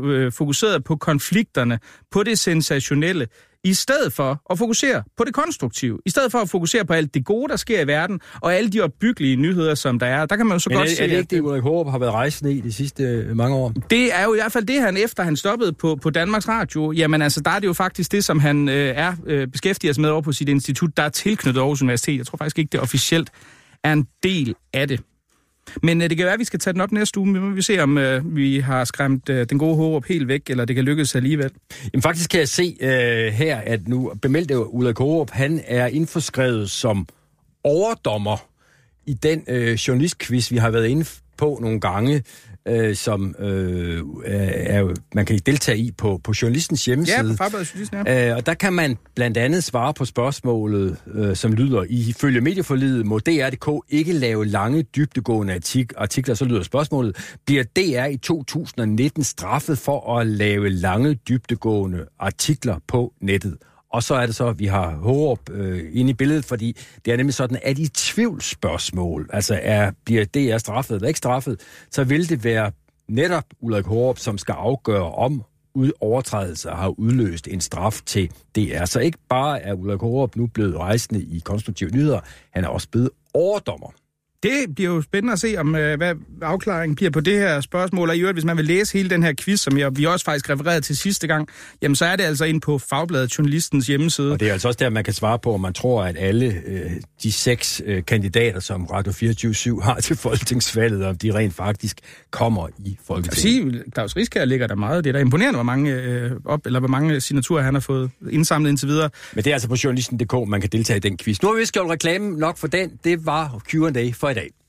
øh, fokuserede på konflikterne, på det sensationelle, i stedet for at fokusere på det konstruktive, i stedet for at fokusere på alt det gode, der sker i verden, og alle de opbyggelige nyheder, som der er, der kan man jo så Men godt er, se... er det ikke det, Ulrik Hårup har været rejsende i de sidste øh, mange år? Det er jo i hvert fald det, han efter han stoppede på, på Danmarks Radio, jamen altså, der er det jo faktisk det, som han øh, er øh, beskæftiger sig med over på sit institut, der er tilknyttet Aarhus Universitet. Jeg tror faktisk ikke, det officielt er en del af det. Men øh, det kan være, at vi skal tage den op næste uge. Vi må vi se, om øh, vi har skræmt øh, den gode Hårup helt væk, eller det kan lykkes alligevel. Jamen faktisk kan jeg se øh, her, at nu bemeldte Ulrik Hårup, han er indforskrevet som overdommer i den øh, journalistquiz, vi har været inde på nogle gange øh, som øh, er, man kan deltage i på, på journalistens hjemmeside. Ja, på Fagbladet Journalisten, ja. Øh, og der kan man blandt andet svare på spørgsmålet, øh, som lyder, ifølge medieforlidet må DR.dk ikke lave lange, dybdegående artik- artikler, så lyder spørgsmålet, bliver DR i 2019 straffet for at lave lange, dybdegående artikler på nettet? Og så er det så, at vi har Hårup øh, inde i billedet, fordi det er nemlig sådan, at i tvivlsspørgsmål, altså er, bliver DR straffet eller ikke straffet, så vil det være netop Ulrik Hårup, som skal afgøre om ud overtrædelser har udløst en straf til DR. Så ikke bare er Ulrik Hårup nu blevet rejsende i konstruktive nyheder, han er også blevet overdommer. Det bliver jo spændende at se, om øh, hvad afklaringen bliver på det her spørgsmål. Og i øvrigt, hvis man vil læse hele den her quiz, som jeg, vi også faktisk refererede til sidste gang, jamen så er det altså ind på Fagbladet Journalistens hjemmeside. Og det er altså også der, man kan svare på, om man tror, at alle øh, de seks øh, kandidater, som Radio 24 har til folketingsvalget, om de rent faktisk kommer i Folketinget. Jeg vil sige, Claus Riskær ligger der meget. Det er da imponerende, hvor mange, øh, op, eller hvor mange signaturer han har fået indsamlet indtil videre. Men det er altså på journalisten.dk, man kan deltage i den quiz. Nu har vi vist gjort reklame nok for den. Det var Q&A for i dag.